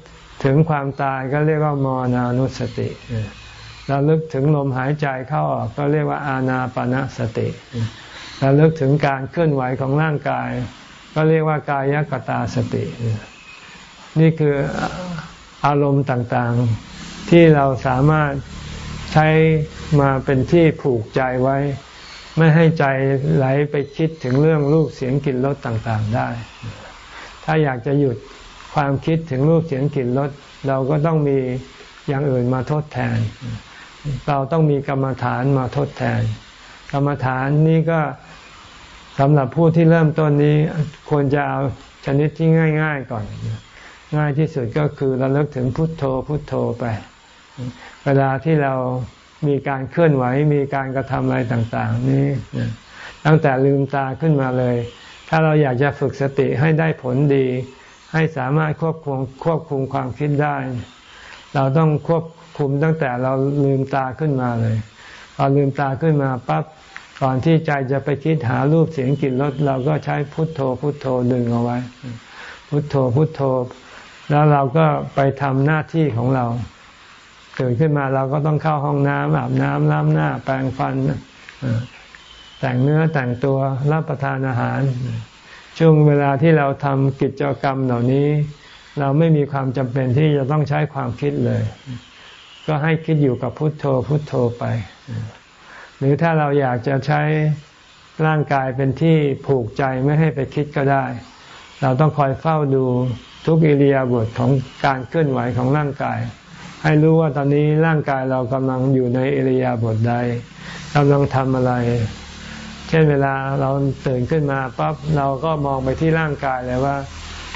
ถึงความตายก็เรียกว่ามรณานุสติ ระลึกถึงลมหายใจเข้าออกก็เรียกว่าอาณาปณะสติระลึกถึงการเคลื่อนไหวของร่างกาย ก็เรียกว่ากายกตาสติ นี่คืออารมณ์ต่างๆ ที่เราสามารถใช้มาเป็นที่ผูกใจไว้ ไม่ให้ใจไหลไปคิดถึงเรื่องรูปเสียงกลิ่นรสต่างๆได้ ถ้าอยากจะหยุดความคิดถึงรูปเสียงกลิ่นรสเราก็ต้องมีอย่างอื่นมาทดแทน เราต้องมีกรรมฐานมาทดแทน กรรมฐานนี้ก็สำหรับผู้ที่เริ่มต้นนี้ควรจะเอาชนิดที่ง่าย ๆก่อน ง่ายที่สุดก็คือเราเลิกถึงพุทโธพุทโธไป เวลาที่เรามีการเคลื่อนไหวมีการกระทำอะไรต่าง ๆ นี้ตั้งแต่ลืมตาขึ้นมาเลย ถ้าเราอยากจะฝึกสติให้ได้ผลดี ให้สามารถควบคุมควบคุมความคิดได้ เราต้องควบ คุมตั้งแต่เราลืมตาขึ้นมาเลยพอลืมตาขึ้นมาปั๊บก่อนที่ใจจะไปคิดหารูปเสียงกลิ่นรสเราก็ใช้พุทโธ พุทโธดึงเอาไว้ พุทโธพุทโธ แล้วเราก็ไปทำหน้าที่ของเราตื่นขึ้นมาเราก็ต้องเข้าห้องน้ำอาบน้ำล้างหน้า แปรงฟันแต่งเนื้อแต่งตัวรับประทานอาหาร ช่วงเวลาที่เราทำกิจกรรมเหล่านี้ เราไม่มีความจำเป็นที่จะต้องใช้ความคิดเลย ก็ให้คิดอยู่กับพุทโธพุทโธไป หรือถ้าเราอยากจะใช้ร่างกายเป็นที่ผูกใจไม่ให้ไปคิดก็ได้ เราต้องคอยเฝ้าดูทุกอิริยาบถของการเคลื่อนไหวของร่างกาย ให้รู้ว่าตอนนี้ร่างกายเรากำลังอยู่ในอิริยาบถใดกำลังทำอะไร เช่นเวลาเราตื่นขึ้นมาปั๊บเราก็มองไปที่ร่างกายเลยว่า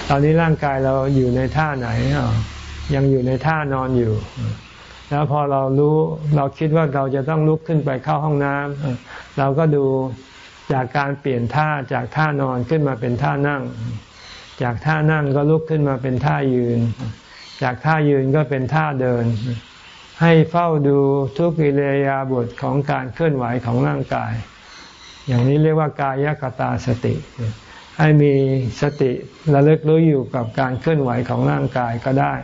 ตอนนี้ร่างกายเราอยู่ในท่าไหนยังอยู่ในท่านอนอยู่ แล้วพอเรารู้เราคิดว่าเราจะต้องลุกขึ้นไปเข้าห้องน้ำเราก็ดูจากการเปลี่ยนท่าจากท่านอนขึ้นมาเป็นท่านั่ง จากท่านั่งก็ลุกขึ้นมาเป็นท่ายืน จากท่ายืนก็เป็นท่าเดิน ให้เฝ้าดูทุกิริยาบทของการเคลื่อนไหวของร่างกาย อย่างนี้เรียกว่ากายกตาสติ ให้มีสติระลึกรู้อยู่กับการเคลื่อนไหวของร่างกายก็ได้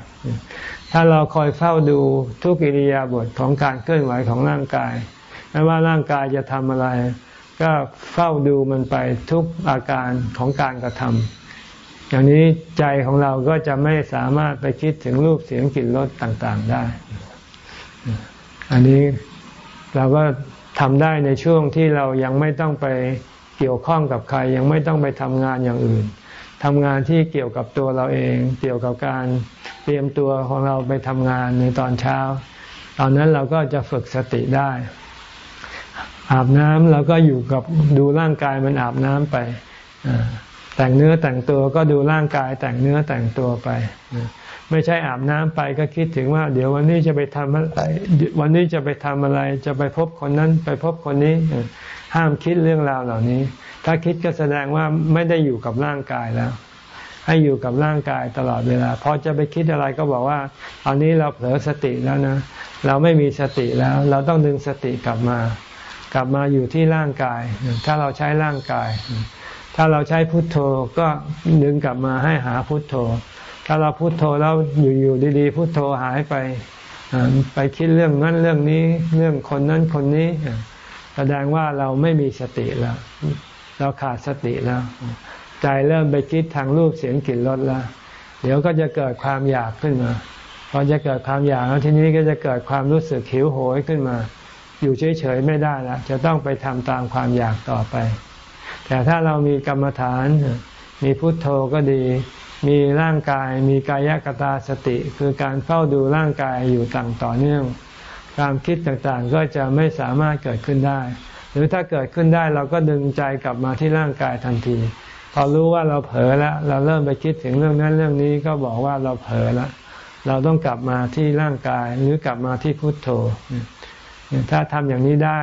ถ้าเราคอยเฝ้าดูทุกอิริยาบถของการเคลื่อนไหวของร่างกาย ไม่ว่าร่างกายจะทำอะไร ก็เฝ้าดูมันไปทุกอาการของการกระทำอย่างนี้ใจของเราก็จะไม่สามารถไปคิดถึงรูปเสียงกลิ่นรสต่างๆได้ อันนี้เราก็ทำได้ในช่วงที่เรายังไม่ต้องไปเกี่ยวข้องกับใคร ยังไม่ต้องไปทำงานอย่างอื่นทำงานที่เกี่ยวกับตัวเราเอง เกี่ยวกับการ เตรียมตัวของเราไปทำงานในตอนเช้า ตอนนั้นเราก็จะฝึกสติได้ อาบน้ำเราก็อยู่กับดูร่างกายมันอาบน้ำไปแต่งเนื้อแต่งตัวก็ดูร่างกายแต่งเนื้อแต่งตัวไป ไม่ใช่อาบน้ำไปก็คิดถึงว่า เดี๋ยววันนี้จะไปทำอะไรวันนี้จะไปทำอะไรจะไปพบคนนั้นไปพบคนนี้ ห้ามคิดเรื่องราวเหล่านี้ ถ้าคิดก็แสดงว่าไม่ได้อยู่กับร่างกายแล้ว ให้อยู่กับร่างกายตลอดเวลาพอจะไปคิดอะไรก็บอกว่าตอนนี้เราเผลอสติแล้วนะ เราไม่มีสติแล้ว เราต้องดึงสติกลับมา กลับมาอยู่ที่ร่างกาย ถ้าเราใช้ร่างกาย ถ้าเราใช้พุทโธก็ดึงกลับมาให้หาพุทโธ ถ้าเราพุทโธแล้วอยู่ๆดีๆ พุทโธหายไปไปคิดเรื่องนั้นเรื่องนี้ เรื่องคนนั้นคนนี้แสดงว่าเราไม่มีสติแล้ว เราขาดสติแล้ว ใจเริ่มไปคิดทางรูปเสียงกลิ่นรสแล้วเดี๋ยวก็จะเกิดความอยากขึ้นมาพอจะเกิดความอยากแล้วทีนี้ก็จะเกิดความรู้สึกหิวโหยขึ้นมา อยู่เฉยๆไม่ได้แล้วจะต้องไปทำตามความอยากต่อไป แต่ถ้าเรามีกรรมฐาน มีพุทโธก็ดี มีร่างกาย มีกายกตาสติ คือการเฝ้าดูร่างกายอยู่ต่างต่อเนื่องความคิดต่างๆก็จะไม่สามารถเกิดขึ้นได้ หรือถ้าเกิดขึ้นได้เราก็ดึงใจกลับมาที่ร่างกายทันที พอรู้ว่าเราเผลอแล้วเราเริ่มไปคิดถึงเรื่องนั้นเรื่องนี้ก็บอกว่าเราเผลอแล้วเราต้องกลับมาที่ร่างกายหรือกลับมาที่พุทโธ ถ้าทำอย่างนี้ได้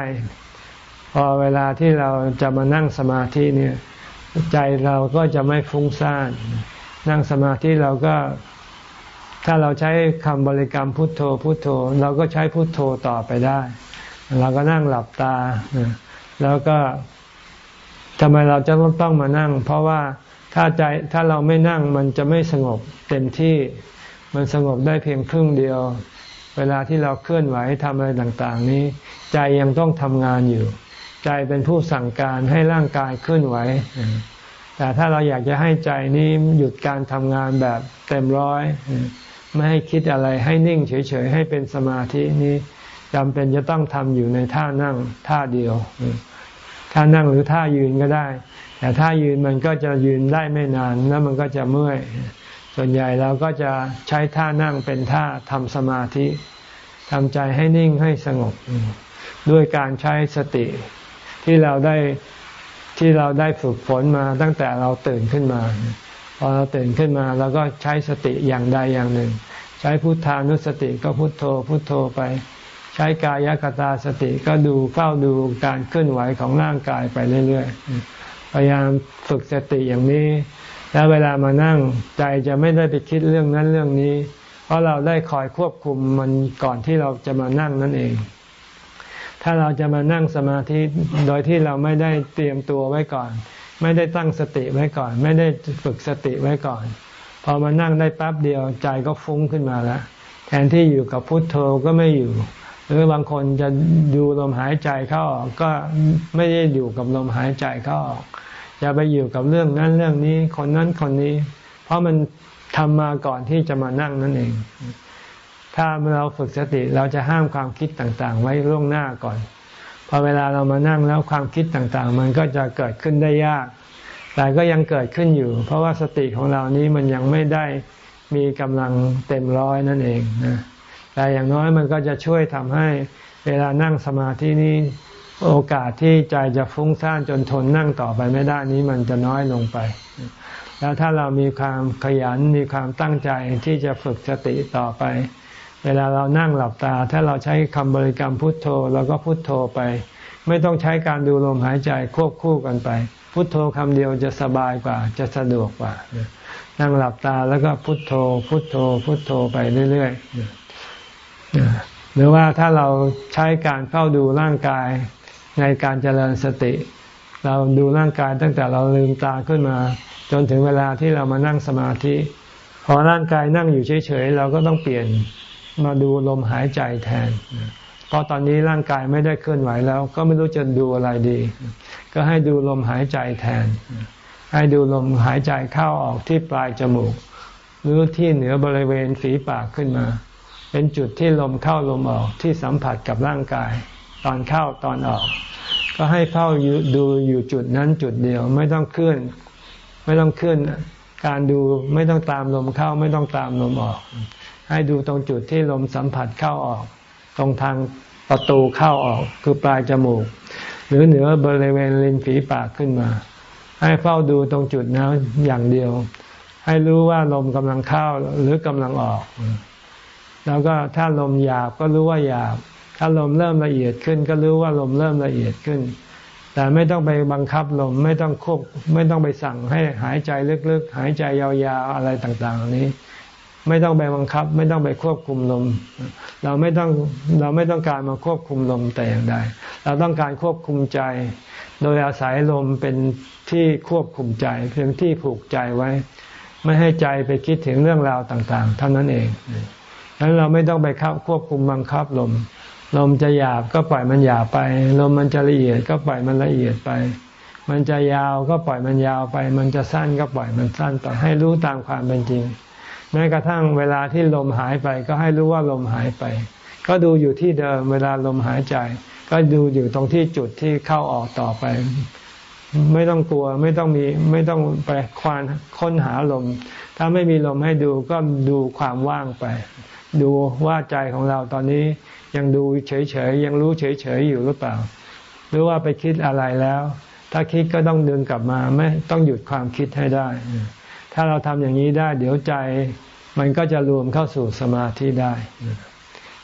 พอเวลาที่เราจะมานั่งสมาธิเนี่ย ใจเราก็จะไม่ฟุ้งซ่าน นั่งสมาธิเราก็ ถ้าเราใช้คำบริกรรมพุทโธ พุทโธ เราก็ใช้พุทโธต่อไปได้ เราก็นั่งหลับตา แล้วก็ ทำไมเราจะต้องมานั่ง เพราะว่าถ้าใจถ้าเราไม่นั่งมันจะไม่สงบเต็มที่ มันสงบได้เพียงครึ่งเดียว เวลาที่เราเคลื่อนไหวทำอะไรต่างๆ นี้ ใจยังต้องทำงานอยู่ ใจเป็นผู้สั่งการให้ร่างกายเคลื่อนไหว แต่ถ้าเราอยากจะให้ใจนี้หยุดการทำงานแบบเต็มร้อยไม่ให้คิดอะไรให้นิ่งเฉยๆ ให้เป็นสมาธินี้จำเป็นจะต้องทำอยู่ในท่านั่งท่าเดียว ท่านั่งหรือท่ายืนก็ได้ แต่ท่ายืนมันก็จะยืนได้ไม่นานแล้วมันก็จะเมื่อย ส่วนใหญ่เราก็จะใช้ท่านั่งเป็นท่าทำสมาธิทำใจให้นิ่งให้สงบ ด้วยการใช้สติที่เราได้ที่เราได้ฝึกฝนมาตั้งแต่เราตื่นขึ้นมา พอเราตื่นขึ้นมาเราก็ใช้สติอย่างใดอย่างหนึ่ง ใช้พุทธานุสติก็พุทโธพุทโธไป ใช้กายกตาสติก็ดูเฝ้าดูการเคลื่อนไหวของร่างกายไปเรื่อยๆ พยายามฝึกสติอย่างนี้ แล้วเวลามานั่งใจจะไม่ได้ไปคิดเรื่องนั้นเรื่องนี้ เพราะเราได้คอยควบคุมมันก่อนที่เราจะมานั่งนั่นเอง ถ้าเราจะมานั่งสมาธิโดยที่เราไม่ได้เตรียมตัวไว้ก่อน ไม่ได้ตั้งสติไว้ก่อน ไม่ได้ฝึกสติไว้ก่อน พอมานั่งได้แป๊บเดียวใจก็ฟุ้งขึ้นมาแล้วแทนที่อยู่กับพุทโธก็ไม่อยู่ หรือบางคนจะดูลมหายใจเข้าออกก็ไม่ได้อยู่กับลมหายใจเข้าออกจะไปอยู่กับเรื่องนั้นเรื่องนี้คนนั้นคนนี้ เพราะมันทำมาก่อนที่จะมานั่งนั่นเอง ถ้าเราฝึกสติเราจะห้ามความคิดต่างๆ ไว้ล่วงหน้าก่อน พอเวลาเรามานั่งแล้วความคิดต่างๆ มันก็จะเกิดขึ้นได้ยาก แต่ก็ยังเกิดขึ้นอยู่ เพราะว่าสติของเรานี้มันยังไม่ได้มีกำลังเต็มร้อยนั่นเองนะ แต่อย่างน้อยมันก็จะช่วยทำให้เวลานั่งสมาธินี้โอกาสที่ใจจะฟุ้งซ่านจนทนนั่งต่อไปไม่ได้นี้มันจะน้อยลงไป แล้วถ้าเรามีความขยันมีความตั้งใจที่จะฝึกสติต่อไป เวลาเรานั่งหลับตา ถ้าเราใช้คำบริกรรมพุทโธเราก็พุทโธไป ไม่ต้องใช้การดูลมหายใจควบคู่กันไป พุทโธคำเดียวจะสบายกว่า จะสะดวกกว่า นั่งหลับตาแล้วก็พุทโธ พุทโธ พุทโธไปเรื่อย ๆ หรือว่าถ้าเราใช้การเข้าดูร่างกายในการเจริญสติ เราดูร่างกายตั้งแต่เราลืมตาขึ้นมา จนถึงเวลาที่เรามานั่งสมาธิ พอร่างกายนั่งอยู่เฉยๆเราก็ต้องเปลี่ยนมาดูลมหายใจแทนเพราะตอนนี้ร่างกายไม่ได้เคลื่อนไหวแล้ว ก็ไม่รู้จะดูอะไรดี ก็ให้ดูลมหายใจแทน ให้ดูลมหายใจเข้าออกที่ปลายจมูก หรือที่เหนือบริเวณฝีปากขึ้นมา เป็นจุดที่ลมเข้าลมออกที่สัมผัสกับร่างกาย ตอนเข้าตอนออก ก็ให้เฝ้าดูอยู่จุดนั้นจุดเดียวไม่ต้องเคลื่อน ไม่ต้องเคลื่อนการดูไม่ต้องตามลมเข้าไม่ต้องตามลมออก ให้ดูตรงจุดที่ลมสัมผัสเข้าออก ตรงทางประตูเข้าออกคือปลายจมูก หรือเหนือบริเวณริมฝีปากขึ้นมา ให้เฝ้าดูตรงจุดนั้นอย่างเดียว ให้รู้ว่าลมกำลังเข้าหรือกำลังออก แล้วก็ถ้าลมหยาบก็รู้ว่าหยาบ ถ้าลมเริ่มละเอียดขึ้น ก็รู้ว่าลมเริ่มละเอียดขึ้น แต่ไม่ต้องไปบังคับลมไม่ต้องควบไม่ต้องไปสั่งให้หายใจลึกๆ หายใจยาวๆอะไรต่างๆนี้ ไม่ต้องไปบังคับ ไม่ต้องไปควบคุมลม เราไม่ต้องเราไม่ต้องการมาควบคุมลมแต่อย่างใดเราต้องการควบคุมใจ โดยอาศัยลมเป็นที่ควบคุมใจเพียงที่ผูกใจไว้ ไม่ให้ใจไปคิดถึงเรื่องราวต่างๆ เท่านั้นเองดัง นั้นเราไม่ต้องไปควบคุมบังคับลม ลมจะหยาบก็ปล่อยมันหยาบไป ลมมันจะละเอียดก็ปล่อยมันละเอียดไป มันจะยาวก็ปล่อยมันยาวไป มันจะสั้นก็ปล่อยมันสั้นต่อให้รู้ตามความเป็นจริง แม้กระทั่งเวลาที่ลมหายไปก็ให้รู้ว่าลมหายไป ก็ดูอยู่ที่เดิมเวลาลมหายใจ ก็ดูอยู่ตรงที่จุดที่เข้าออกต่อไป ไม่ต้องกลัวไม่ต้องมีไม่ต้องไปควานค้นหาลม ถ้าไม่มีลมให้ดูก็ดูความว่างไป ดูว่าใจของเราตอนนี้ยังดูเฉยๆยังรู้เฉยๆอยู่หรือเปล่า หรือว่าไปคิดอะไรแล้ว ถ้าคิดก็ต้องดึงกลับมาไม่ต้องหยุดความคิดให้ได้ ถ้าเราทำอย่างนี้ได้เดี๋ยวใจมันก็จะรวมเข้าสู่สมาธิได้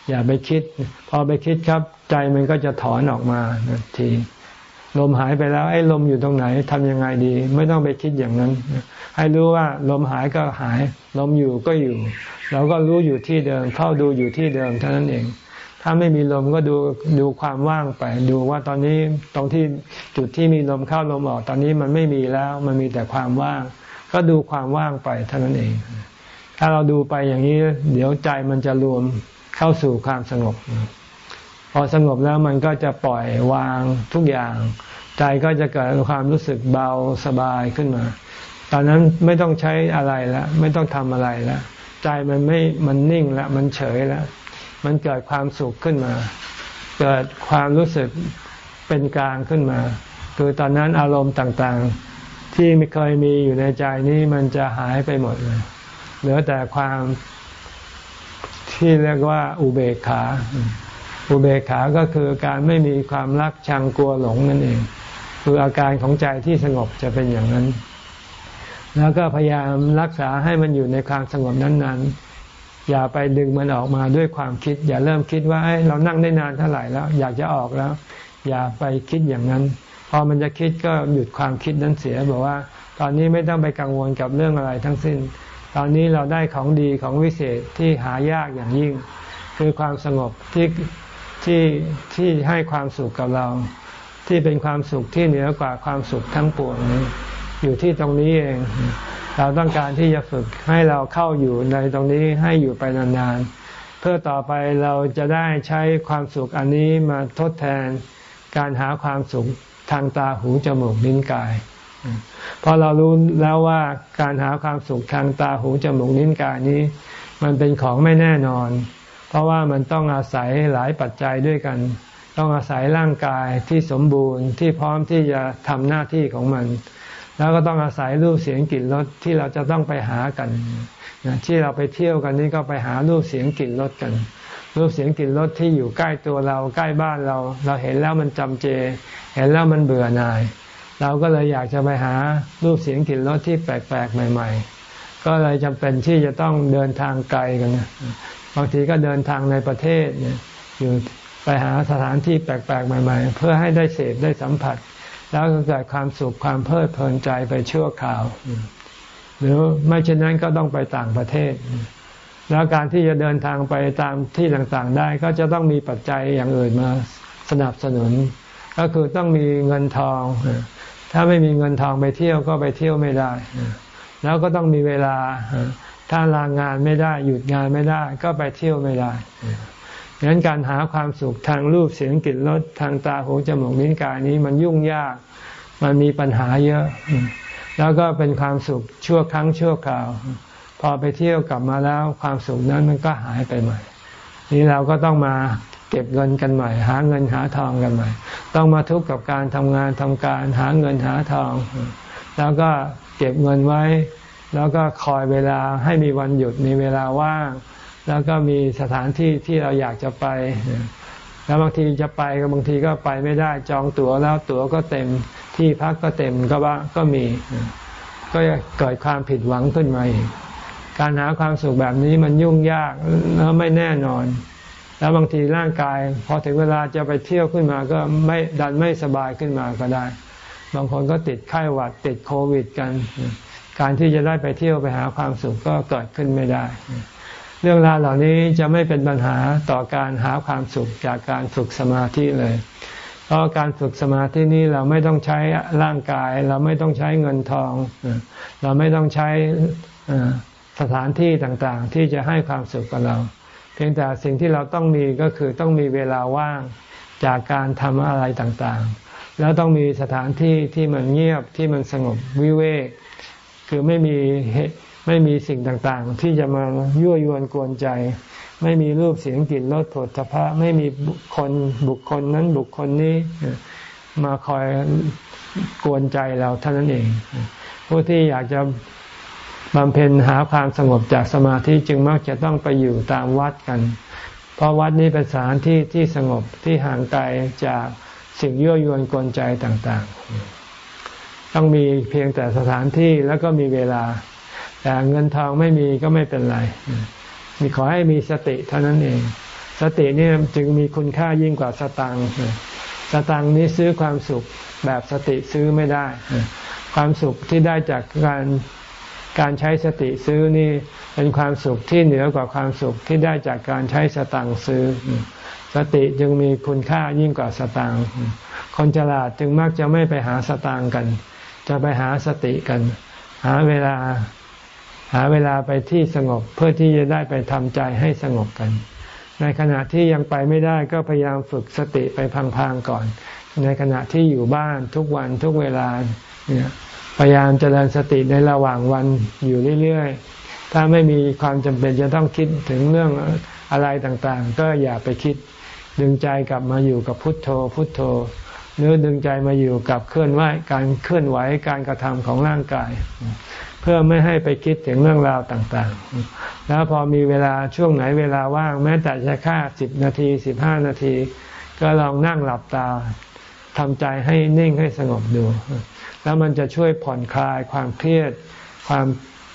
อย่าไปคิด พอไปคิดครับ ใจมันก็จะถอนออกมาที ลมหายไปแล้วไอ้ลมอยู่ตรงไหนทำยังไงดี ไม่ต้องไปคิดอย่างนั้น ให้รู้ว่าลมหายก็หาย ลมอยู่ก็อยู่ เราก็รู้อยู่ที่เดิมเข้าดูอยู่ที่เดิมเท่านั้นเอง ถ้าไม่มีลมก็ดูดูความว่างไป ดูว่าตอนนี้ตรงที่จุดที่มีลมเข้าลมออก ตอนนี้มันไม่มีแล้วมันมีแต่ความว่าง ก็ดูความว่างไปเท่านั้นเอง ถ้าเราดูไปอย่างนี้ เดี๋ยวใจมันจะรวมเข้าสู่ความสงบ พอสงบแล้วมันก็จะปล่อยวางทุกอย่าง ใจก็จะเกิดความรู้สึกเบาสบายขึ้นมา ตอนนั้นไม่ต้องใช้อะไรแล้วไม่ต้องทำอะไรแล้วใจมันไม่มันนิ่งแล้วมันเฉยแล้วมันเกิดความสุขขึ้นมา เกิดความรู้สึกเป็นกลางขึ้นมา คือตอนนั้นอารมณ์ต่างๆ ที่ไม่เคยมีอยู่ในใจนี้มันจะหายไปหมดเลยเหลือแต่ความที่เรียกว่าอุเบกขา อุเบกขาก็คือการไม่มีความรักชังกลัวหลงนั่นเอง คืออาการของใจที่สงบจะเป็นอย่างนั้น แล้วก็พยายามรักษาให้มันอยู่ในความสงบนั้น ๆ อย่าไปดึงมันออกมาด้วยความคิด อย่าเริ่มคิดว่าเรานั่งได้นานเท่าไหร่แล้ว อยากจะออกแล้ว อย่าไปคิดอย่างนั้น พอมันจะคิดก็หยุดความคิดนั้นเสียบอกว่า ตอนนี้ไม่ต้องไปกังวลกับเรื่องอะไรทั้งสิ้น ตอนนี้เราได้ของดีของวิเศษที่หายากอย่างยิ่ง คือความสงบที่ ที่ที่ให้ความสุขกับเรา ที่เป็นความสุขที่เหนือกว่าความสุขทั้งปวงนี้อยู่ที่ตรงนี้เอง เราต้องการที่จะฝึกให้เราเข้าอยู่ในตรงนี้ให้อยู่ไปนานๆ เพื่อต่อไปเราจะได้ใช้ความสุขอันนี้มาทดแทนการหาความสุขทางตาหูจมูกลิ้นกายพอเรารู้แล้วว่าการหาความสุขทางตาหูจมูกลิ้นกายนี้ มันเป็นของไม่แน่นอน เพราะว่ามันต้องอาศัยหลายปัจจัยด้วยกัน ต้องอาศัยร่างกายที่สมบูรณ์ที่พร้อมที่จะทำหน้าที่ของมัน แล้วก็ต้องอาศัยรูปเสียงกลิ่นรสที่เราจะต้องไปหากันที่เราไปเที่ยวกันนี่ก็ไปหารูปเสียงกลิ่นรสกัน รูปเสียงกลิ่นรสที่อยู่ใกล้ตัวเราใกล้บ้านเรา เราเห็นแล้วมันจำเจ เห็นแล้วมันเบื่อหน่าย เราก็เลยอยากจะไปหารูปเสียงกลิ่นรสที่แปลกๆใหม่ ๆ ก็เลยจำเป็นที่จะต้องเดินทางไกลกัน บางทีก็เดินทางในประเทศอยู่ไปหาสถานที่แปลกๆ ใหม่ ๆ เพื่อให้ได้เสพได้สัมผัส แล้วก็เกิดความสุขความเพลิดเพลินใจไปชั่วคราว หรือไม่เช่นนั้นก็ต้องไปต่างประเทศ แล้วการที่จะเดินทางไปตามที่ต่างๆ ได้ก็จะต้องมีปัจจัยอย่างอื่นมาสนับสนุน ก็คือต้องมีเงินทอง ถ้าไม่มีเงินทองไปเที่ยวก็ไปเที่ยวไม่ได้ แล้วก็ต้องมีเวลา ถ้าลางงานไม่ได้หยุดงานไม่ได้ ก็ไปเที่ยวไม่ได้ดังนั้นการหาความสุขทางรูปเสียงกลิ่นรสทางตาหูจมูกลิ้นกายนี้มันยุ่งยาก มันมีปัญหาเยอะ แล้วก็เป็นความสุขชั่วครั้งชั่วคราว พอไปเที่ยวกลับมาแล้วความสุขนั้นมันก็หายไปใหม่นี่เราก็ต้องมาเก็บเงินกันใหม่ หาเงินหาทองกันใหม่ ต้องมาทุกข์กับการทำงานทำการหาเงินหาทอง แล้วก็เก็บเงินไว้ แล้วก็คอยเวลาให้มีวันหยุดมีเวลาว่าง แล้วก็มีสถานที่ที่เราอยากจะไป แล้วบางทีจะไปก็บางทีก็ไปไม่ได้จองตั๋วแล้วตั๋วก็เต็มที่พักก็เต็มก็ว่าก็มี ก็เกิดความผิดหวังขึ้นมาอีกการหาความสุขแบบนี้มันยุ่งยากแล้วไม่แน่นอน แล้วบางทีร่างกาย พอถึงเวลาจะไปเที่ยวขึ้นมาก็ไม่ดันไม่สบายขึ้นมาก็ได้ บางคนก็ติดไข้หวัดติดโควิดกัน การที่จะได้ไปเที่ยวไปหาความสุขก็เกิดขึ้นไม่ได้ เรื่องราวเหล่านี้จะไม่เป็นปัญหาต่อการหาความสุขจากการฝึกสมาธิเลย เพราะการฝึกสมาธินี้เราไม่ต้องใช้ร่างกาย เราไม่ต้องใช้เงินทอง เราไม่ต้องใช้สถานที่ต่างๆ ที่จะให้ความสุขกับเรา เพียงแต่สิ่งที่เราต้องมีก็คือต้องมีเวลาว่างจากการทำอะไรต่างๆ แล้วต้องมีสถานที่ที่มันเงียบที่มันสงบวิเวก คือไม่มีไม่มีสิ่งต่างๆ ที่จะมายั่วยวนกวนใจ ไม่มีรูปเสียงกลิ่นรสผลทพะไม่มีบุคคลบุคคลนั้นบุคคลนี้มาคอยกวนใจเราเท่านั้นเอง ผู้ที่อยากจะบำเพ็ญหาความสงบจากสมาธิจึงมักจะต้องไปอยู่ตามวัดกัน เพราะวัดนี้เป็นสถานที่ที่สงบที่ห่างไกลจากสิ่งยั่วยวนกวนใจต่าง ๆ ต้องมีเพียงแต่สถานที่แล้วก็มีเวลา แต่เงินทองไม่มีก็ไม่เป็นไร มีขอให้มีสติเท่านั้นเอง สตินี่จึงมีคุณค่ายิ่งกว่าสตังค์สตังค์นี้ซื้อความสุขแบบสติซื้อไม่ได้ ความสุขที่ได้จากการการใช้สติซื้อนี่เป็นความสุขที่เหนือกว่าความสุขที่ได้จากการใช้สตังค์ซื้อ สติจึงมีคุณค่ายิ่งกว่าสตังค์คนฉลาดจึงมักจะไม่ไปหาสตางค์กัน จะไปหาสติกัน หาเวลา หาเวลาไปที่สงบเพื่อที่จะได้ไปทำใจให้สงบกัน ในขณะที่ยังไปไม่ได้ก็พยายามฝึกสติไปพังๆก่อน ในขณะที่อยู่บ้านทุกวันทุกเวลาเนี่ยพยายามเจริญสติในระหว่างวันอยู่เรื่อยๆ ถ้าไม่มีความจำเป็นจะต้องคิดถึงเรื่องอะไรต่างๆ ก็อย่าไปคิดดึงใจกลับมาอยู่กับพุทโธ พุทโธ หรือดึงใจมาอยู่กับเคลื่อนไหวการเคลื่อนไหวการกระทำของร่างกาย เพื่อไม่ให้ไปคิดถึงเรื่องราวต่างๆ แล้วพอมีเวลาช่วงไหนเวลาว่าง แม้แต่จะค่าสิบนาทีสิบห้านาที ก็ลองนั่งหลับตาทำใจให้นิ่งให้สงบดู แล้วมันจะช่วยผ่อนคลายความเครียดความ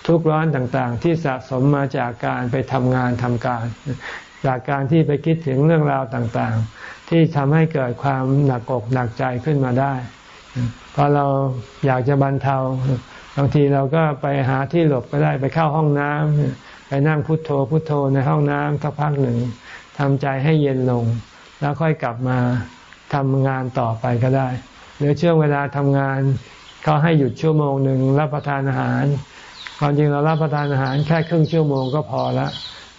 ทุกข์ร้อนต่างๆ ที่สะสมมาจากการไปทำงานทำการ จากการที่ไปคิดถึงเรื่องราวต่างๆ ที่ทำให้เกิดความหนักอกหนักใจขึ้นมาได้พอเราอยากจะบรรเทาบางทีเราก็ไปหาที่หลบก็ได้ไปเข้าห้องน้ำไปนั่งพุทโธพุทโธในห้องน้ำสักพักหนึ่งทำใจให้เย็นลง แล้วค่อยกลับมาทำงานต่อไปก็ได้ หรือช่วงเวลาทำงานเขาให้หยุดชั่วโมงหนึ่งรับประทานอาหารความจริงเรารับประทานอาหารแค่ครึ่งชั่วโมงก็พอละ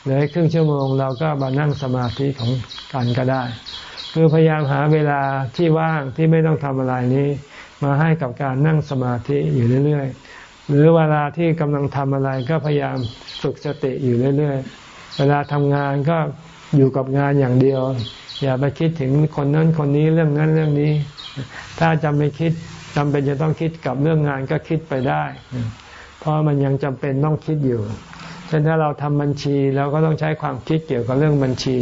เหลือครึ่งชั่วโมงเราก็มานั่งสมาธิของกันก็ได้ คือพยายามหาเวลาที่ว่างที่ไม่ต้องทำอะไรนี้ มาให้กับการนั่งสมาธิอยู่เรื่อยๆ หรือเวลาที่กำลังทำอะไรก็พยายามฝึกสติอยู่เรื่อยๆ เวลาทำงานก็อยู่กับงานอย่างเดียว อย่าไปคิดถึงคนนั้นคนนี้เรื่องนั้นเรื่องนี้ ถ้าจำไม่คิดจำเป็นจะต้องคิดกับเรื่องงานก็คิดไปได้ เพราะมันยังจำเป็นต้องคิดอยู่ เช่นถ้าเราทำบัญชีเราก็ต้องใช้ความคิดเกี่ยวกับเรื่องบัญชี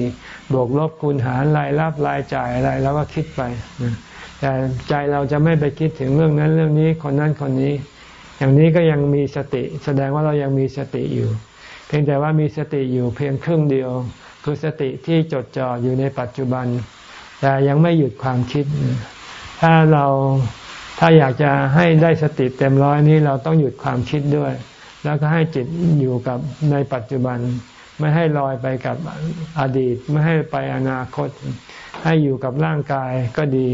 บวกลบคูณหารรายรับรายจ่ายอะไรเราก็คิดไปแต่ใจเราจะไม่ไปคิดถึงเรื่องนั้นเรื่องนี้คนนั้นคนนี้ อย่างนี้ก็ยังมีสติ แสดงว่าเรายังมีสติอยู่ เพียงแต่ว่ามีสติอยู่เพียงครึ่งเดียว คือสติที่จดจ่ออยู่ในปัจจุบัน แต่ยังไม่หยุดความคิด ถ้าเราถ้าอยากจะให้ได้สติเต็มร้อยนี้เราต้องหยุดความคิดด้วย แล้วก็ให้จิตอยู่กับในปัจจุบัน ไม่ให้ลอยไปกับอดีต ไม่ให้ไปอนาคต ให้อยู่กับร่างกายก็ดี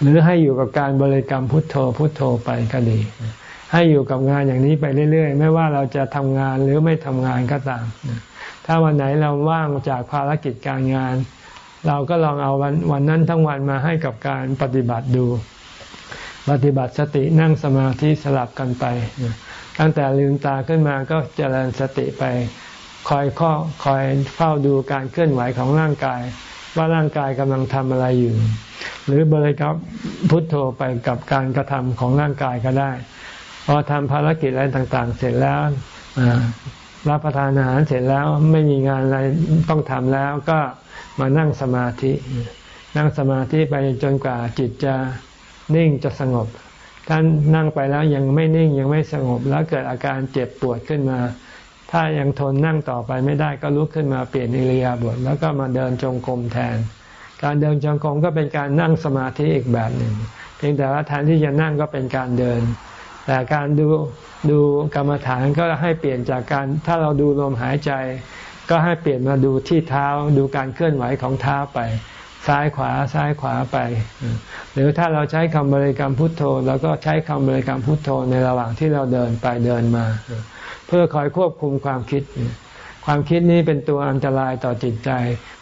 หรือให้อยู่กับการบริกรรมพุทโธพุทโธไปก็ดี ให้อยู่กับงานอย่างนี้ไปเรื่อยๆ ไม่ว่าเราจะทำงานหรือไม่ทำงานก็ตาม ถ้าวันไหนเราว่างจากภารกิจการงาน เราก็ลองเอาวันวันนั้นทั้งวันมาให้กับการปฏิบัติดู ปฏิบัติสตินั่งสมาธิสลับกันไป ตั้งแต่ลืมตาขึ้นมาก็เจริญสติไป คอยข้อคอยเฝ้าดูการเคลื่อนไหวของร่างกาย ว่าร่างกายกำลังทำอะไรอยู่ หรือบริกรรมพุทโธไปกับการกระทำของร่างกายก็ได้ พอทำภารกิจอะไรต่างๆ เสร็จแล้วรับประทานอาหารเสร็จแล้วไม่มีงานอะไรต้องทำแล้วก็มานั่งสมาธิ นั่งสมาธิไปจนกว่าจิตจะนิ่งจะสงบ ท่านนั่งไปแล้วยังไม่นิ่งยังไม่สงบแล้วเกิดอาการเจ็บปวดขึ้นมา ถ้ายังทนนั่งต่อไปไม่ได้ก็ลุกขึ้นมาเปลี่ยนอิริยาบถแล้วก็มาเดินจงกรมแทน การเดินจงกรมก็เป็นการนั่งสมาธิอีกแบบหนึ่ง เพียงแต่ว่าแทนที่จะนั่งก็เป็นการเดิน แต่การดูดูกรรมฐานก็ให้เปลี่ยนจากการถ้าเราดูลมหายใจ ก็ให้เปลี่ยนมาดูที่เท้าดูการเคลื่อนไหวของเท้าไป ซ้ายขวาซ้ายขวาไป หรือถ้าเราใช้คำบริกรรมพุทโธเราก็ใช้คำบริกรรมพุทโธในระหว่างที่เราเดินไปเดินมา เพื่อคอยควบคุมความคิด ความคิดนี้เป็นตัวอันตรายต่อจิตใจ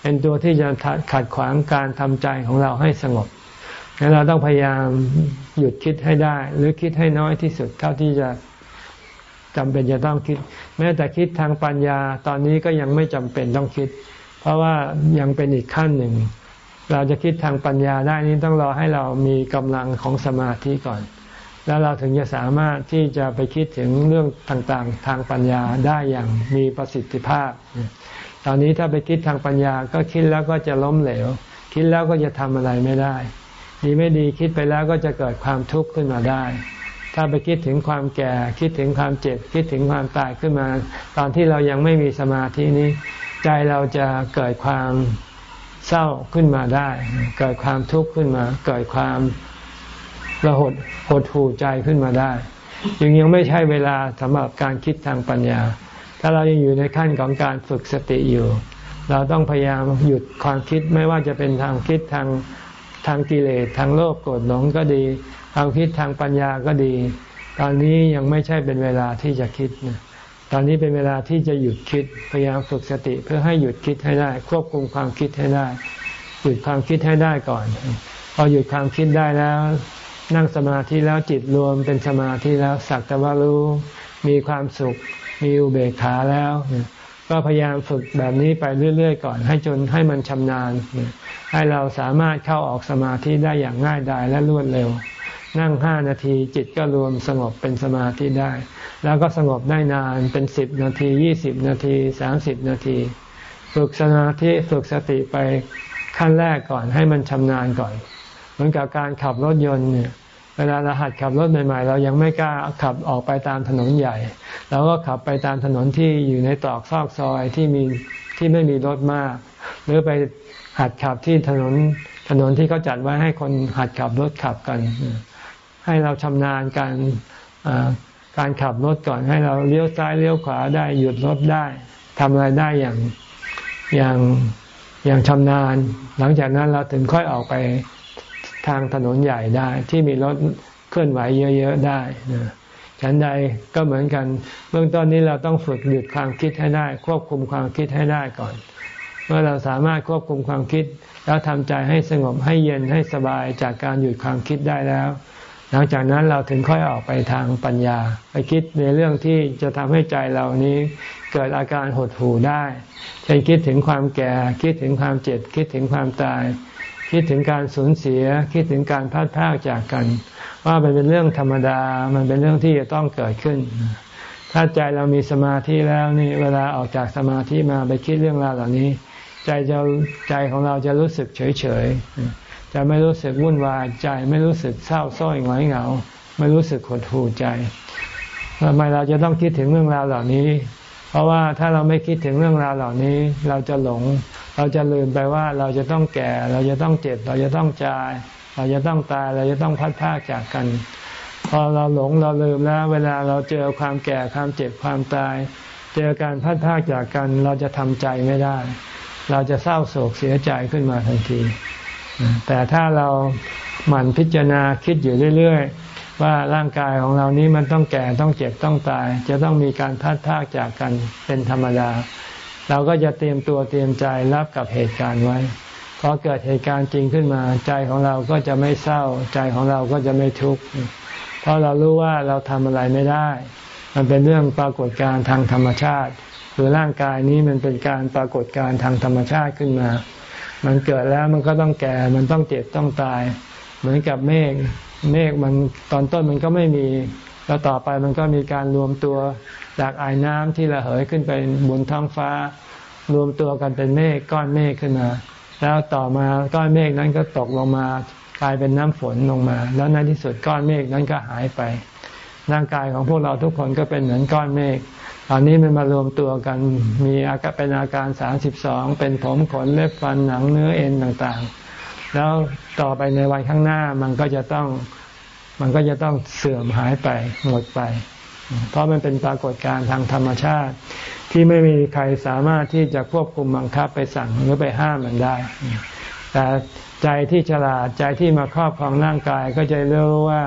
เป็นตัวที่จะขัดขวางการทำใจของเราให้สงบงั้นเราต้องพยายามหยุดคิดให้ได้ หรือคิดให้น้อยที่สุดเท่าที่จะจำเป็นจะต้องคิด แม้แต่คิดทางปัญญาตอนนี้ก็ยังไม่จำเป็นต้องคิด เพราะว่ายังเป็นอีกขั้นหนึ่ง เราจะคิดทางปัญญาได้นี้ต้องรอให้เรามีกำลังของสมาธิก่อน แล้วเราถึงจะสามารถที่จะไปคิดถึงเรื่องต่างๆ ทางปัญญาได้อย่างมีประสิทธิภาพ ตอนนี้ถ้าไปคิดทางปัญญาก็คิดแล้วก็จะล้มเหลว คิดแล้วก็จะทำอะไรไม่ได้ ดีไม่ดีคิดไปแล้วก็จะเกิดความทุกข์ขึ้นมาได้ ถ้าไปคิดถึงความแก่ คิดถึงความเจ็บ คิดถึงความตายขึ้นมา ตอนที่เรายังไม่มีสมาธินี้ ใจเราจะเกิดความ เศร้าขึ้นมาได้ เกิดความทุกข์ขึ้นมา เกิดความระหดหดหูใจขึ้นมาได้ ยังยังไม่ใช่เวลาสำหรับการคิดทางปัญญา ถ้าเรายังอยู่ในขั้นของการฝึกสติอยู่ เราต้องพยายามหยุดความคิดไม่ว่าจะเป็นทางคิดทางทางกิเลสทางโลภโกรธหลงก็ดี ทางคิดทางปัญญาก็ดี ตอนนี้ยังไม่ใช่เป็นเวลาที่จะคิดนะ ตอนนี้เป็นเวลาที่จะหยุดคิดพยายามฝึกสติเพื่อให้หยุดคิดให้ได้ ควบคุมความคิดให้ได้ หยุดความคิดให้ได้ก่อน พอหยุดความคิดได้แล้ว นั่งสมาธิแล้วจิตรวมเป็นสมาธิแล้วสักแต่ว่ารู้มีความสุข มีอุเบกขาแล้ว ก็พยายามฝึกแบบนี้ไปเรื่อย ๆ ก่อน ให้จนให้มันชำนาญ ให้เราสามารถเข้าออกสมาธิได้อย่างง่ายดายและรวดเร็ว นั่งห้านาทีจิตก็รวมสงบเป็นสมาธิได้ แล้วก็สงบได้นานเป็นสิบนาทียี่สิบนาทีสามสิบนาที ฝึกสมาธิฝึกสติไปขั้นแรกก่อนให้มันชำนาญก่อน เหมือนกับการขับรถยนต์เนี่ยเวลาเราหัดขับรถใหม่ๆ เรายังไม่กล้าขับออกไปตามถนนใหญ่เราก็ขับไปตามถนนที่อยู่ในตรอกซอกซอยที่มีที่ไม่มีรถมาก หรือไปหัดขับที่ถนนถนนที่เขาจัดไว้ให้คนหัดขับรถขับกัน ให้เราชำนาญการการขับรถก่อนให้เราเลี้ยวซ้ายเลี้ยวขวาได้หยุดรถได้ทำอะไรได้อย่างอย่างอย่างชำนาญ หลังจากนั้นเราถึงค่อยออกไปทางถนนใหญ่ได้ ที่มีรถเคลื่อนไหวเยอะๆได้นะฉันใดก็เหมือนกัน เบื้องต้นนี้เราต้องฝึกหยุดความคิดให้ได้ ควบคุมความคิดให้ได้ก่อน เมื่อเราสามารถควบคุมความคิด แล้วทำใจให้สงบให้เย็นให้สบายจากการหยุดความคิดได้แล้ว หลังจากนั้นเราถึงค่อยออกไปทางปัญญา ไปคิดในเรื่องที่จะทำให้ใจเรานี้เกิดอาการหดหู่ได้เช่นคิดถึงความแก่ คิดถึงความเจ็บ คิดถึงความตาย คิดถึงการสูญเสีย คิดถึงการพัดพลากจากกัน ว่ามันเป็นเรื่องธรรมดา มันเป็นเรื่องที่จะต้องเกิดขึ้น ถ้าใจเรามีสมาธิแล้วนี่เวลาออกจากสมาธิมาไปคิดเรื่องราวเหล่านี้ ใจจะใจของเราจะรู้สึกเฉยเฉย จะไม่รู้สึกวุ่นวายใจ ไม่รู้สึกเศร้าส้อยหงอยเหงา ไม่รู้สึกหดหู่ใจทำไมเราจะต้องคิดถึงเรื่องราวเหล่านี้ เพราะว่าถ้าเราไม่คิดถึงเรื่องราวเหล่านี้ เราจะหลง เราจะลืมไปว่าเราจะต้องแก่ เราจะต้องเจ็บ เราจะต้องจาย เราจะต้องตาย เราจะต้องพัดพากจากกัน พอเราหลงเราลืมแล้ว เวลาเราเจอความแก่ความเจ็บความตาย เจอการพัดพากจากกัน เราจะทำใจไม่ได้ เราจะเศร้าโศกเสียใจขึ้นมาทันที แต่ถ้าเราหมั่นพิจารณาคิดอยู่เรื่อย ๆ ว่าร่างกายของเรานี้มันต้องแก่ต้องเจ็บต้องตาย จะต้องมีการพัดพากจากกันเป็นธรรมดา เราก็จะเตรียมตัวเตรียมใจรับกับเหตุการณ์ไว้พอเกิดเหตุการณ์จริงขึ้นมา ใจของเราก็จะไม่เศร้า ใจของเราก็จะไม่ทุกข์เพราะเรารู้ว่าเราทำอะไรไม่ได้ มันเป็นเรื่องปรากฏการณ์ทางธรรมชาติ คือร่างกายนี้มันเป็นการปรากฏการณ์ทางธรรมชาติขึ้นมา มันเกิดแล้วมันก็ต้องแก่ มันต้องเจ็บต้องตาย เหมือนกับเมฆ เมฆมันตอนต้นมันก็ไม่มี แล้วต่อไปมันก็มีการรวมตัวจากไอ้น้ำที่ระเหยขึ้นไปบนท้องฟ้า รวมตัวกันเป็นเมฆก้อนเมฆขึ้นมา แล้วต่อมาก้อนเมฆนั้นก็ตกลงมากลายเป็นน้ำฝนลงมา แล้วในที่สุดก้อนเมฆนั้นก็หายไป ร่างกายของพวกเราทุกคนก็เป็นเหมือนก้อนเมฆ ตอนนี้มันมารวมตัวกันมีอาการเป็นอาการสามสิบสองเป็นผมขนเล็บฟันหนังเนื้อเอ็นต่างๆ แล้วต่อไปในวันข้างหน้ามันก็จะต้องมันก็จะต้องเสื่อมหายไปหมดไป เพราะมันเป็นปรากฏการณ์ทางธรรมชาติ ที่ไม่มีใครสามารถที่จะควบคุมบังคับไปสั่งหรือไปห้ามมันได้ แต่ใจที่ฉลาดใจที่มาครอบครองร่างกายก็จะรู้ว่า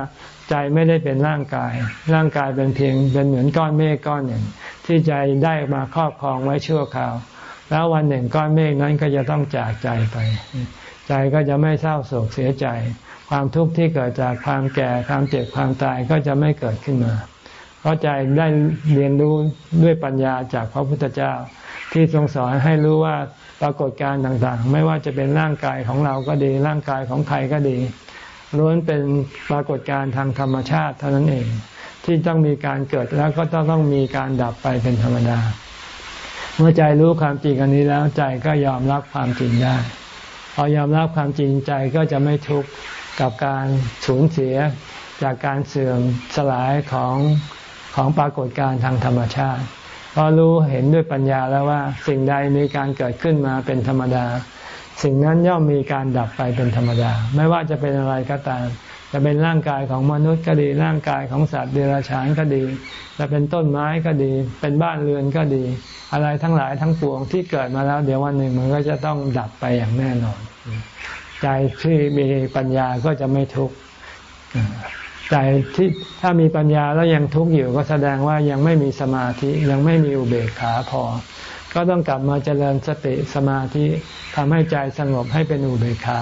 ใจไม่ได้เป็นร่างกาย ร่างกายเป็นเพียงเป็นเหมือนก้อนเมฆก้อนหนึ่ง ที่ใจได้มาครอบครองไว้ชั่วคราว แล้ววันหนึ่งก้อนเมฆนั้นก็จะต้องจากใจไป ใจก็จะไม่เศร้าโศกเสียใจ ความทุกข์ที่เกิดจากความแก่ความเจ็บความตายก็จะไม่เกิดขึ้นมา เพราะใจได้เรียนรู้ด้วยปัญญาจากพระพุทธเจ้า ที่ทรงสอนให้รู้ว่าปรากฏการณ์ต่างๆ ไม่ว่าจะเป็นร่างกายของเราก็ดีร่างกายของใครก็ดีล้วนเป็นปรากฏการณ์ทางธรรมชาติเท่านั้นเอง ที่ต้องมีการเกิดแล้วก็ต้องต้องมีการดับไปเป็นธรรมดา เมื่อใจรู้ความจริงอันนี้แล้วใจก็ยอมรับความจริงได้ พอยอมรับความจริงใจก็จะไม่ทุกข์กับการสูญเสียจากการเสื่อมสลายของของปรากฏการณ์ทางธรรมชาติ เพราะรู้เห็นด้วยปัญญาแล้วว่าสิ่งใดมีการเกิดขึ้นมาเป็นธรรมดา สิ่งนั้นย่อมมีการดับไปเป็นธรรมดา ไม่ว่าจะเป็นอะไรก็ตาม จะเป็นร่างกายของมนุษย์ก็ดี ร่างกายของสัตว์เดรัจฉานก็ดี จะเป็นต้นไม้ก็ดี เป็นบ้านเรือนก็ดี อะไรทั้งหลายทั้งปวงที่เกิดมาแล้ว เดี๋ยววันหนึ่งมันก็จะต้องดับไปอย่างแน่นอน ใจที่มีปัญญาก็จะไม่ทุกข์ใจที่ถ้ามีปัญญาแล้วยังทุกข์อยู่ก็แสดงว่ายังไม่มีสมาธิยังไม่มีอุเบกขาพอ ก็ต้องกลับมาเจริญสติสมาธิทำให้ใจสงบให้เป็นอุเบกขา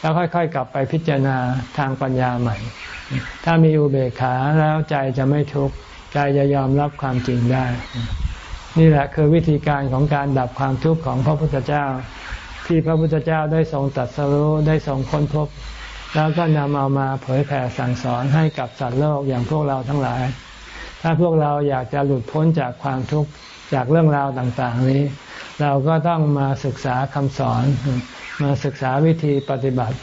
แล้วค่อยๆ กลับไปพิจารณาทางปัญญาใหม่ ถ้ามีอุเบกขาแล้วใจจะไม่ทุกข์ใจจะยอมรับความจริงได้ นี่แหละคือวิธีการของการดับความทุกข์ของพระพุทธเจ้า ที่พระพุทธเจ้าได้ทรงตัดสรู้ได้ทรงค้นพบ แล้วก็นำเอามาเผยแผ่สั่งสอนให้กับสัตว์โลกอย่างพวกเราทั้งหลาย ถ้าพวกเราอยากจะหลุดพ้นจากความทุกข์จากเรื่องราวต่างๆนี้ เราก็ต้องมาศึกษาคำสอน มาศึกษาวิธีปฏิบัติ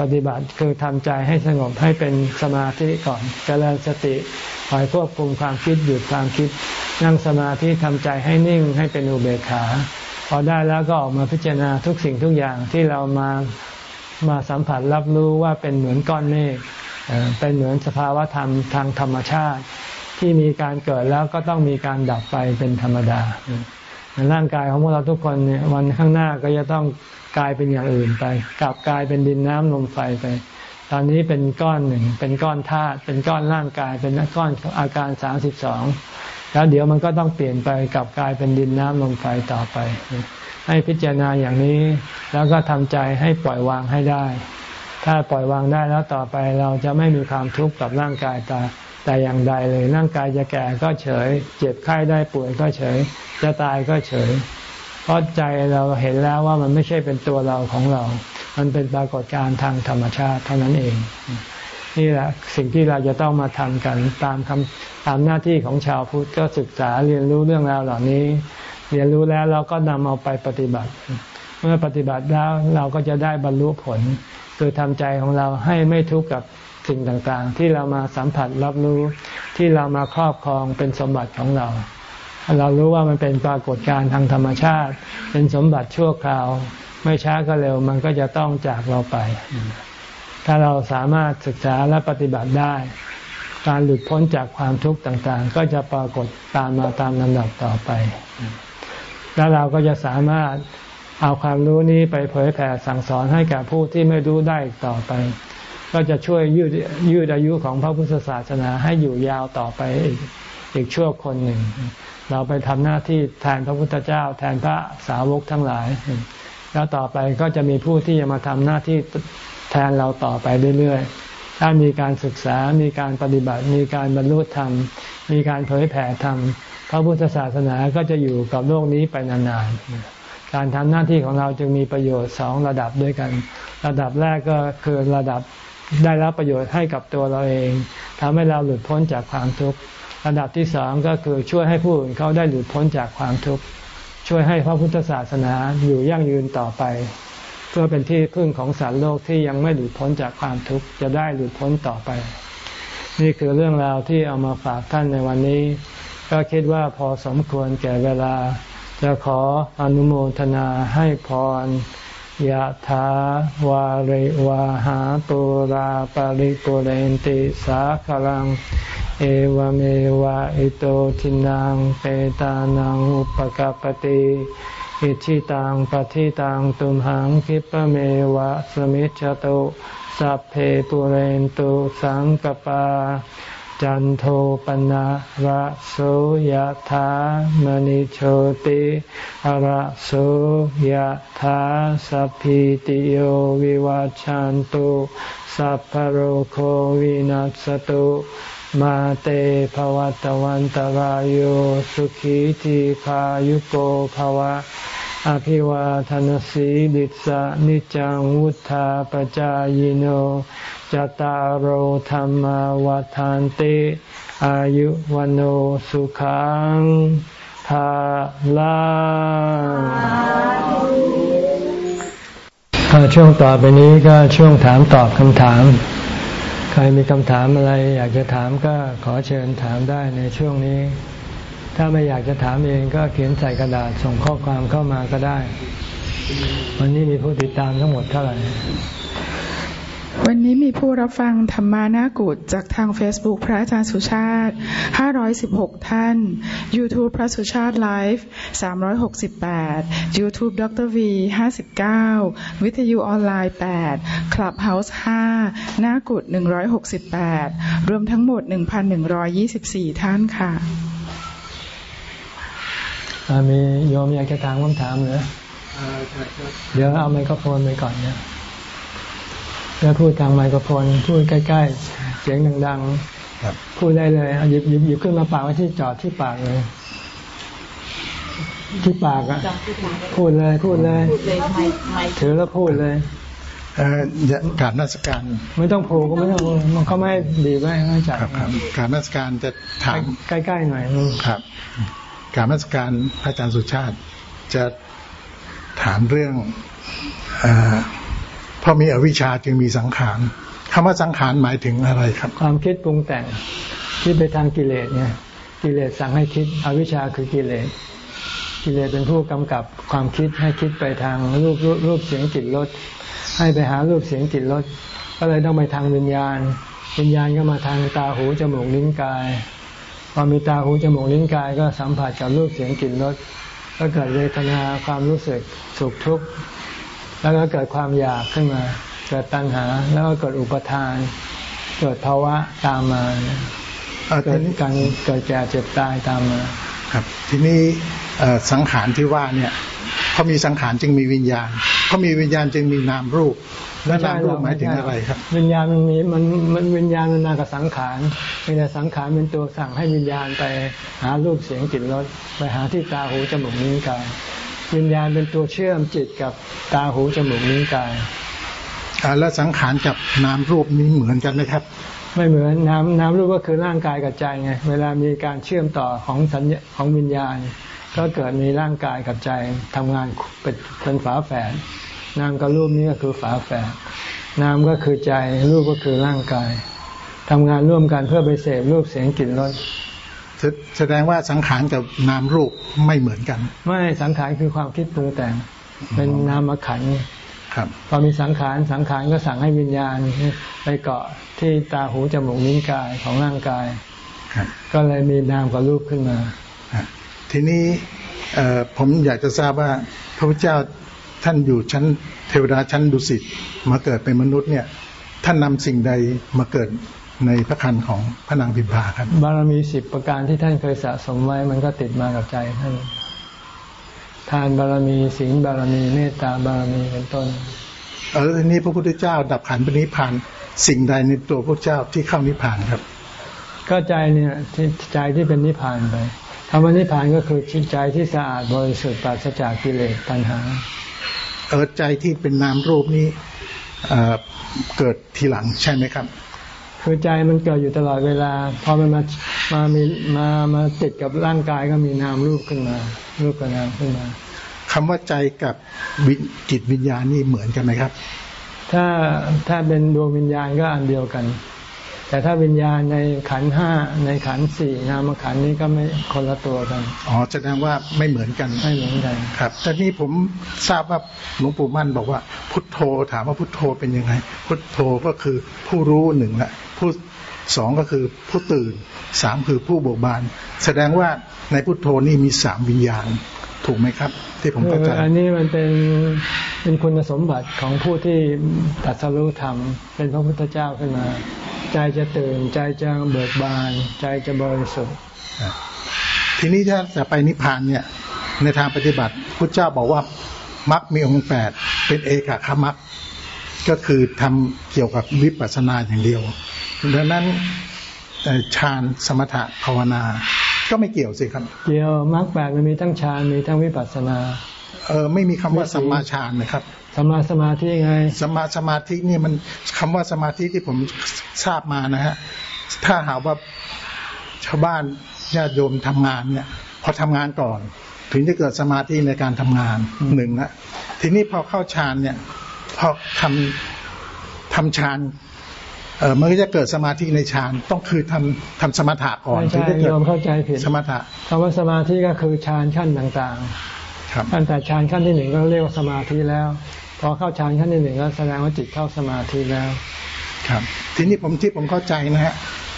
ปฏิบัติคือทำใจให้สงบให้เป็นสมาธิก่อนเจริญสติคอยควบคุมความคิดหยุดความคิด นั่งสมาธิทำใจให้นิ่งให้เป็นอุเบกขา พอได้แล้วก็ออกมาพิจารณาทุกสิ่งทุกอย่างที่เรามามาสัมผัสรับรู้ว่าเป็นเหมือนก้อนเมฆเป็นเหมือนสภาวะธรรมทางธรรมชาติ ที่มีการเกิดแล้วก็ต้องมีการดับไปเป็นธรรมดาร่างกายของพวกเราทุกคนเนี่ยวันข้างหน้าก็จะต้อง กลายเป็นอย่างอื่นไป กลับกลายเป็นดินน้ำลมไฟไป ตอนนี้เป็นก้อนหนึ่ง เป็นก้อนธาตุเป็นก้อนร่างกาย เป็นก้อนอาการสามสิบสองแล้วเดี๋ยวมันก็ต้องเปลี่ยนไปกลับกลายเป็นดินน้ำลมไฟต่อไป ให้พิจารณาอย่างนี้ แล้วก็ทำใจให้ปล่อยวางให้ได้ ถ้าปล่อยวางได้แล้วต่อไปเราจะไม่มีความทุกข์กับร่างกายตาแต่อย่างใดเลยร่างกายจะแก่ก็เฉย เจ็บไข้ได้ป่วยก็เฉย จะตายก็เฉย เพราะใจเราเห็นแล้วว่ามันไม่ใช่เป็นตัวเราของเรา มันเป็นปรากฏการณ์ทางธรรมชาติเท่านั้นเอง นี่แหละสิ่งที่เราจะต้องมาทำกันตามคำตามหน้าที่ของชาวพุทธก็ศึกษาเรียนรู้เรื่องราวเหล่านี้ เรียนรู้แล้วเราก็นำเอาไปปฏิบัติ เมื่อปฏิบัติแล้วเราก็จะได้บรรลุผล คือทำใจของเราให้ไม่ทุกข์กับสิ่งต่างๆ ที่เรามาสัมผัสรับรู้ที่เรามาครอบครองเป็นสมบัติของเรา เรารู้ว่ามันเป็นปรากฏการณ์ทางธรรมชาติ เป็นสมบัติชั่วคราว ไม่ช้าก็เร็วมันก็จะต้องจากเราไป ถ้าเราสามารถศึกษาและปฏิบัติได้ การหลุดพ้นจากความทุกข์ต่างๆ ก็จะปรากฏตามมาตามลำดับต่อไป แล้วเราก็จะสามารถเอาความรู้นี้ไปเผยแผ่สั่งสอนให้กับผู้ที่ไม่รู้ได้ต่อไป ก็จะช่วยยืดยืดอายุของพระพุทธศาสนาให้อยู่ยาวต่อไปอีกอีกชั่วคนหนึ่ง เราไปทำหน้าที่แทนพระพุทธเจ้า แทนพระสาวกทั้งหลาย แล้วต่อไปก็จะมีผู้ที่จะมาทำหน้าที่แทนเราต่อไปเรื่อยๆ ถ้ามีการศึกษา มีการปฏิบัติ มีการบรรลุธรรม มีการเผยแผ่ธรรม พระพุทธศาสนาก็จะอยู่กับโลกนี้ไปนานๆ การทำหน้าที่ของเราจึงมีประโยชน์สองระดับด้วยกัน ระดับแรกก็คือระดับได้รับประโยชน์ให้กับตัวเราเองทำให้เราหลุดพ้นจากความทุกข์ ระดับที่สองก็คือช่วยให้ผู้อื่นเขาได้หลุดพ้นจากความทุกข์ช่วยให้พระพุทธศาสนาอยู่ยั่งยืนต่อไป เพื่อเป็นที่พึ่งของสารโลกที่ยังไม่หลุดพ้นจากความทุกข์จะได้หลุดพ้นต่อไป นี่คือเรื่องราวที่เอามาฝากท่านในวันนี้ ก็คิดว่าพอสมควรแก่เวลา จะขออนุโมทนาให้พร ยะถาวาริวาหาปุราปาริปุเรนติสาคลัง เอวเมวะอิโตทินังเปตานังอุปกปติอิชิตังปฏิตังตุมหังคิปเมวะสมิจจตุสัพเพปุเรนตุสังกปา จันโทปนะระโสยธามณิโชติระโสยธาสัพพิติโยวิวัจจันตุสัพพโรโควินัสตุมาเตภวัตวันตารโยสุขีทีขายุโกภวะ อภิวาทนสีลิสะนิจังวุธาปจายโน จตารโธรรมวาทานติ อายุวันโอสุขังภาลังช่วงต่อไปนี้ก็ช่วงถามตอบคำถาม ใครมีคำถามอะไร อยากจะถามก็ขอเชิญถามได้ในช่วงนี้ ถ้าไม่อยากจะถามเองก็เขียนใส่กระดาษส่งข้อความเข้ามาก็ได้ วันนี้มีผู้ติดตามทั้งหมดเท่าไหร่ วันนี้มีผู้รับฟังธรรมานากุฏจากทาง Facebook พระอาจารย์สุชาติ 516 ท่าน YouTube พระสุชาติไลฟ์368 YouTube ดร V 59 วิทยุออนไลน์ 8 Clubhouse 5นากุฏ168 รวมทั้งหมด 1,124 ท่านค่ะ มีโยมอยากจะถามคำถามเหรอเดี๋ยวเอาไมโครโฟนไปก่อนเนี่ย แล้วพูดทางไมโครโฟนพูดใกล้ ๆ เสียงดังๆพูดได้เลยหยิบหยิบหยิบขึ้นมาปากไว้ที่จอดที่ปากเลย ที่ปากอะพูดเลยพูดเลย ถือแล้วพูดเลยเอ่อการนักการ ไม่ต้องผูกก็ไม่ต้องมันเขาไม่ดีไว้ไม่จัดครับครับการนักการจะถามใกล้ๆหน่อยครับการนักการพระอาจารย์สุชาติจะถามเรื่องอพ ราะมีอวิชชาจึงมีสังขารคำว่าสังขารหมายถึงอะไรครับ ความคิดปรุงแต่งที่ไปทางกิเลสเนี่ย กิเลสสั่งให้คิด อวิชชาคือกิเลส กิเลสเป็นผู้กำกับความคิดให้คิดไปทางรูปรูปเสียงจิตรสให้ไปหารูปเสียงจิตรสก็เลยต้องไปทางวิญญาณ วิญญาณก็มาทางตาหูจมูกลิ้นกายพอมีตาหูจมูกลิ้นกายก็สัมผัสกับรูปเสียงกลิ่นรสก็เกิดเวทนาความรู้สึกสุขทุกข์ แล้วก็เกิดความอยากขึ้นมา เกิดตัณหา แล้วก็เกิดอุปทาน เกิดภาวะตามมาเกิดการเกิดแก่เจ็บตายตามมาครับ ทีนี้สังขารที่ว่าเนี่ยเขามีสังขารจึงมีวิญญาณเขามีวิญญาณจึงมีนามรูปและนามรูปหมายถึงอะไรครับ วิญญาณมันมีมันมันวิญญาณมันมากับสังขารมีแต่สังขารเป็นตัวสั่งให้วิญญาณไปหารูปเสียงกลิ่นรสไปหาที่ตาหูจมูกนิ้วกาย วิญญาณเป็นตัวเชื่อมจิตกับตาหูจมูกนิ้วกายแล้วสังขารกับนามรูปนี้เหมือนกันไหมครับ ไม่เหมือนนามนามรูปก็คือร่างกายกับใจไงเวลามีการเชื่อมต่อของสัญญาของวิญญาณ ก็เกิดมีร่างกายกับใจทำงานเป็นเป็นฝาแฝดนามกับรูปนี้ก็คือฝาแฝดนามก็คือใจรูปก็คือร่างกายทำงานร่วมกันเพื่อไปเสพรูปเสียงกลิ่นรส แสดงว่าสังขารกับนามรูปไม่เหมือนกัน ไม่สังขารคือความคิดปรุงแต่ง เป็นนามขันครับพอมีสังขารสังขารก็สั่งให้วิญญาณไปเกาะที่ตาหูจมูกนิ้วกายของร่างกายก็เลยมีนามกับรูปขึ้นมา ทีนี้ผมอยากจะทราบว่าพระพุทธเจ้าท่านอยู่ชั้นเทวดาชั้นดุสิตมาเกิดเป็นมนุษย์เนี่ยท่านนำสิ่งใดมาเกิด ในพระคันของพระนางพิมพาครับ บารมีสิบประการที่ท่านเคยสะสมไว้มันก็ติดมากับใจท่านทานบารมีศีลบารมีเมตตาบารมีเป็นต้นเออทีนี้พระพุทธเจ้า ดับขันธ์ปณิพพานสิ่งใดในตัวพระเจ้าที่เข้านิพพานครับ ก็ใจเนี่ยที่ใจที่เป็นนิพพานไปคำว่านิพพานก็คือจิตใจที่สะอาดบริสุทธิ์ปราศจากกิเลสตัณหาเออใจที่เป็นนามรูปนี้เอ่อเกิดทีหลังใช่ไหมครับ คือใจมันเกิดอยู่ตลอดเวลา พอมันมามามีมามาติดกับร่างกายก็มีนามรูปขึ้นมา รูปกับนามขึ้นมาคำว่าใจกับวิญจิตวิญญาณนี่เหมือนกันไหมครับ ถ้าถ้าเป็นดวงวิญญาณก็อันเดียวกัน แต่ถ้าวิญญาณในขันธ์ห้าในขันธ์สี่นามขันธ์นี้ก็ไม่คนละตัวกัน อ๋อแสดงว่าไม่เหมือนกันไม่เหมือนกันครับแต่นี่ผมทราบว่าหลวงปู่มั่นบอกว่า พุทโธถามว่าพุทโธเป็นยังไง พุทโธก็คือผู้รู้หนึ่งละ ผู้สองก็คือผู้ตื่นสามคือผู้เบิกบาน แสดงว่าในพุทโธนี่มีสามวิญญาณถูกไหมครับ ที่ผมเข้าใจอันนี้มันเป็นเป็นคุณสมบัติของผู้ที่ตรัสรู้ธรรมเป็นพระพุทธเจ้าขึ้นมา ใจจะตื่นใจจะเบิกบาน ใจจะบริสุทธิ์ทีนี้ถ้าจะไปนิพพานเนี่ยในทางปฏิบัติพุทธเจ้าบอกว่ามรรคมีองค์แปดเป็นเอกขมรรคก็คือทำเกี่ยวกับวิปัสสนาอย่างเดียว ดังนั้นเอ่อฌานสมถะภาวนา ก็ไม่เกี่ยวสิครับ เกี่ยวมรรคแปดมันมีทั้งฌานมีทั้งวิปัสสนา เออไม่มีคำว่าสัมมาฌานนะครับสมาสมาธิไงสมาสมาธินี่มันคำว่าสมาธิที่ผมทราบมานะฮะถ้าหากว่าชาวบ้านญาติโยมทำงานเนี่ยพอทำงานก่อน ถึงจะเกิดสมาธิในการทำงานหนึ่งนะทีนี้พอเข้าฌานเนี่ยพอทำทำฌาน เออมันก็จะเกิดสมาธิในฌานต้องคือทำทำสมถะก่อนไม่ถึงใช่จะเกิโยดมเข้าใจผิดสมถะคำว่าสมาธิก็คือฌานขั้นต่างครับๆขั้นแต่ฌานขั้นที่หนึ่งก็เรียกว่าสมาธิแล้ว พอเข้าฌานขั้นที่หนึ่งก็แสดงว่าจิตเข้าสมาธิแล้ว ครับ ทีนี้ผมที่ผมเข้าใจนะฮะ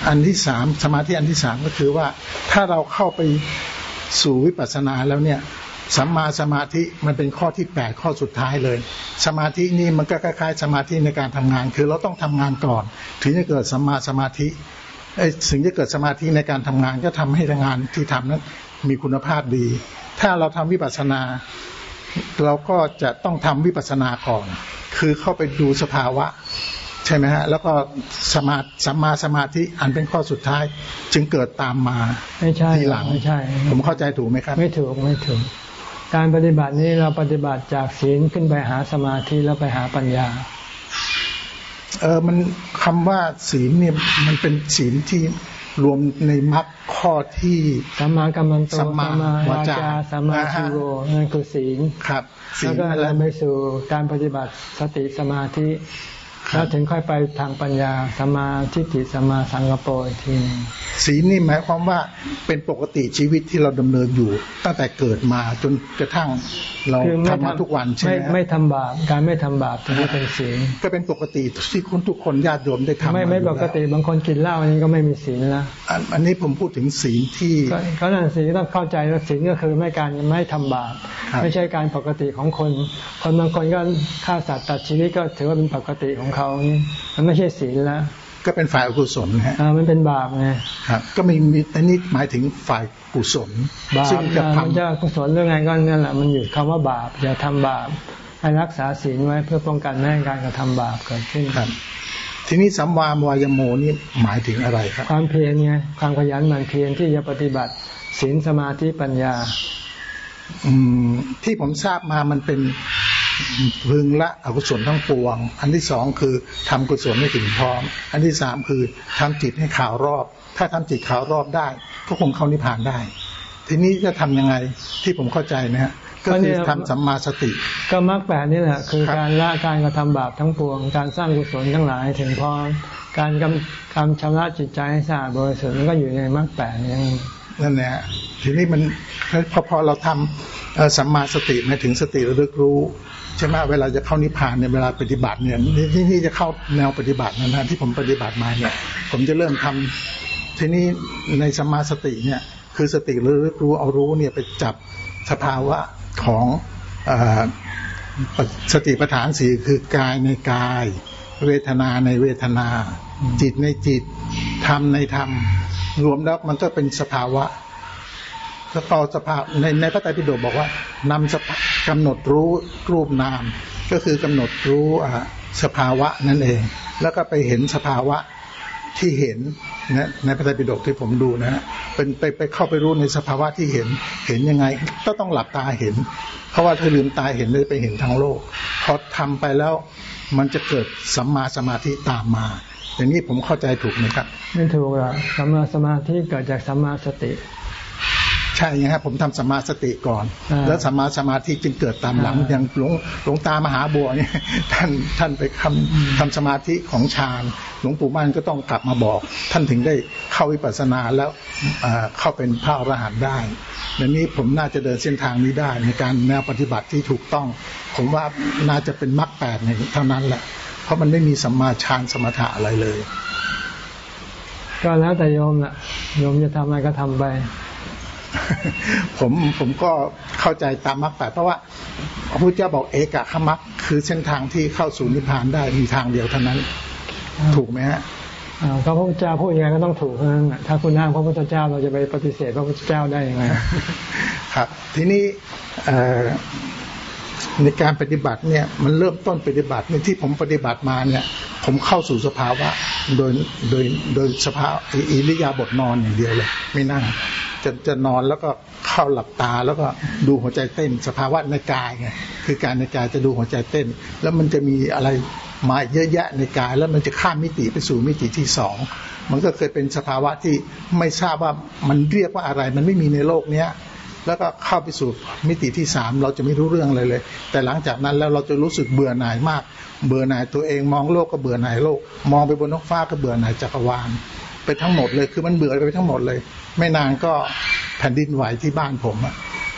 อันที่สามสมาธิอันที่สามก็คือว่าถ้าเราเข้าไปสู่วิปัสสนาแล้วเนี่ย สัมมาสมาธิมันเป็นข้อที่แปดข้อสุดท้ายเลย สมาธินี่มันก็คล้ายๆ สมาธิในการทำงาน คือเราต้องทำงานก่อน ถึงจะเกิดสัมมาสมาธิไอ้ยถึงจะเกิดสมาธิในการทำงานก็ทำให้งานที่ทำนั้นมีคุณภาพดี ถ้าเราทำวิปัสสนา เราก็จะต้องทำวิปัสสนาก่อน คือเข้าไปดูสภาวะใช่ไหมฮะแล้วก็สมาสัมมาสมาธิอันเป็นข้อสุดท้าย จึงเกิดตามมาไม่ใช่ทีหลังไม่ใช่ ผมเข้าใจถูกไหมครับ ไม่ถูกไม่ถูก การปฏิบัตินี้เราปฏิบัติจากศีลขึ้นไปหาสมาธิแล้วไปหาปัญญา เออมันคำว่าศีลเนี่ยมันเป็นศีลที่รวมในมรรคข้อที่สัมมากัมมันโตสัสัมมมามาวาวาจาจาสัมมาชีโวนั่นคือศีลครับศีแล้วลก็และนำไปสู่การปฏิบัติสติสมาธิ แล้วถึงค่อยไปทางปัญญาสัมมาทิฏฐิสัมมาสังกปรอีกทีหนึ่งศีลนี่หมายความว่าเป็นปกติชีวิตที่เราดำเนินอยู่ ตั้งแต่เกิดมาจนกระทั่งเราคือไม่ทำมาทุกวันใช่ไหมไม่ฮะไม่ทำบาปการไม่ทำบาปถึงจะเป็นศีลก็เป็นปกติที่คุณทุกคนญาติโยมได้ทำไม่าไม่อยู่ปกติแล้วบางคนกินเหล้าอันนี้ก็ไม่มีศีลนะอันอันนี้ผมพูดถึงศีลที่ก็ก็นั่นศีลต้องเข้าใจว่าศีลก็คือไม่การไม่ทำบาปครับไม่ใช่การปกติของคนคนบางคนก็ฆ่าสัตว์ตัดชีวิตก็ถือว่าเป็นปกติของเขานี่มันไม่ใช่ศีลแล้วก็เป็นฝ่ายอกุศลนะฮะอ่ามันเป็นบาปไงครับ ก็มีมีอันนี้หมายถึงฝ่ายกุศลบาปซึ่งจะอ่ามันทำจะกุศลเรื่องไงก็นั่นแหละมันอยู่คำว่าบาปอย่าทำบาปให้รักษาศีลไว้เพื่อป้องกันไม่ให้การกระทำบาปเกิดขึ้นครับ ทีนี้สัมวามวายโมนี่หมายถึงอะไรครับ ความเพียรไงความขยันหมั่นเพียรที่จะปฏิบัติศีลสมาธิปัญญา อืมที่ผมทราบมามันเป็น พึงละอกุศลทั้งปวง อันที่สองคือทำกุศลให้ถึงพร้อม อันที่สามคือทำจิตให้ข่าวรอบ ถ้าทำจิตข่าวรอบได้ ก็คงเข้านิพพานได้ ทีนี้จะทำยังไงที่ผมเข้าใจนะฮะก็คือทำสัมมาสติ ก็มรรคแปดนี่แหละคือครับการละการกระทำบาปทั้งปวง การสร้างกุศลทั้งหลายถึงพร้อม การกำกำชำระจิตใจให้สะอาดบริสุทธิ์มันก็อยู่ในมรรคแปดนี่นั่นแหละทีนี้มันพอพอเราทำเอ่อสัมมาสติหมายถึงสติระลึกรู้ ใช่ไหมเวลาจะเข้านิพพานเนี่ยเวลาปฏิบัติเนี่ยนี่นี่จะเข้าแนวปฏิบัตินะนะที่ผมปฏิบัติมาเนี่ย ผมจะเริ่มทำทีนี้ในสมาสติเนี่ย คือสติระลึกรู้เอารู้เนี่ยไปจับสภาวะของอสติปัฏฐานสี่คือกายในกาย เวทนาในเวทนา จิตในจิตธรรมในธรรม รวมแล้วมันก็เป็นสภาวะ แล้วก็สภาพในในพระไตรปิฎกบอกว่านำสภากำหนดรู้รูปนาม ก็คือกำหนดรู้สภาวะนั่นเอง แล้วก็ไปเห็นสภาวะที่เห็นนะในพระไตรปิฎกที่ผมดูนะฮะเป็นไปไปเข้าไปรู้ในสภาวะที่เห็นเห็นยังไง ก็ต้องหลับตาเห็น เพราะว่าถ้าลืมตาเห็นเลยไปเห็นทั้งโลกพอทำไปแล้วมันจะเกิดสัมมาสมาธิตามมาอย่างนี้ผมเข้าใจถูกไหมครับไม่ถูกหรอกสัมมาสมาธิเกิดจากสัมมาสติ ใช่ไงครับผมทำสมาสติก่อน แล้วสมาสมาธิจึงเกิดตามหลังอย่างหลวงหลวงตามหาบัวเนี่ยท่านท่านไปทำทำสมาธิของฌานหลวงปู่มั่นก็ต้องกลับมาบอก ท่านถึงได้เข้าวิปัสสนาแล้วเข้าเป็นพระอรหันต์ได้ดังนี้ผมน่าจะเดินเส้นทางนี้ได้ในการแนวปฏิบัติที่ถูกต้อง ผมว่าน่าจะเป็นมรรคแปดเท่านั้นแหละ เพราะมันไม่มีสัมมาฌานสมถะอะไรเลย ก็แล้วแต่โยมละโยมจะทำอะไรก็ทำไป ผมผมก็เข้าใจตามมรรคแปดเพราะว่าพระพุทธเจ้าบอกเอกะขมักคือเส้นทางที่เข้าสู่นิพพานได้มีทางเดียวเท่านั้น ถูกไหมฮะก็พระพุทธเจ้าพูดยังไงก็ต้องถูกเท่านั้นถ้าคุณนั่งพระพุทธเจ้าเราจะไปปฏิเสธพระพุทธเจ้าได้ยังไงครับ ทีนี้ในการปฏิบัติเนี่ยมันเริ่มต้นปฏิบัติในที่ผมปฏิบัติมาเนี่ย ผมเข้าสู่สภาวะ โดยโดยโดยสภาวะอิริยาบถนอนอย่างเดียวเลย ไม่นั่ง จะจะนอนแล้วก็เข้าหลับตาแล้วก็ดูหัวใจเต้น สภาวะในกายไงคือการในกายจะดูหัวใจเต้น แล้วมันจะมีอะไรมาเยอะแยะในกาย แล้วมันจะข้ามมิติไปสู่มิติที่สองมันก็เคยเป็นสภาวะที่ไม่ทราบว่ามันเรียกว่าอะไร มันไม่มีในโลกเนี้ยแล้วก็เข้าไปสู่มิติที่สามเราจะไม่รู้เรื่องอะไรเลย แต่หลังจากนั้นแล้วเราจะรู้สึกเบื่อหน่ายมาก เบื่อหน่ายตัวเองมองโลกก็เบื่อหน่ายโลก มองไปบนนกฟ้าก็เบื่อหน่ายจักรวาลไปทั้งหมดเลยคือมันเบื่อไปทั้งหมดเลย ไม่นานก็แผ่นดินไหวที่บ้านผมอะ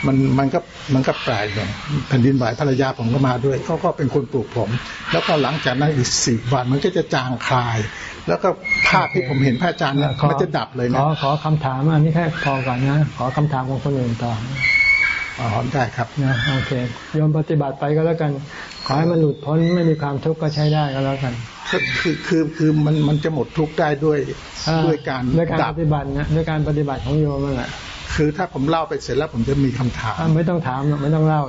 มันมันก็มันก็แปลกอย่างแผ่นดินไหวภรรยาผมก็มาด้วยเขาก็เป็นคนปลูกผม แล้วก็หลังจากนั้นอีกสี่วันมันก็จะจางคลาย แล้วก็ภาพที่ผมเห็นพระอาจารย์เนี่ยมันจะดับเลยนะขอขอคำถามอันนี้แค่พอก่อนนะ ขอคำถามของคนอื่นต่ออ๋อได้ครับนะโอเคโยมปฏิบัติไปก็แล้วกัน ขอให้มันหลุดพ้นไม่มีความทุกข์ก็ใช้ได้ก็แล้วกัน คือคือคือมันมันจะหมดทุกข์ได้ด้วยด้วยการด้วยการปฏิบัตินะด้วยการปฏิบัติของโยมนั่นแหละคือถ้าผมเล่าไปเสร็จแล้วผมจะมีคำถามไม่ต้องถามไม่ต้องเล่า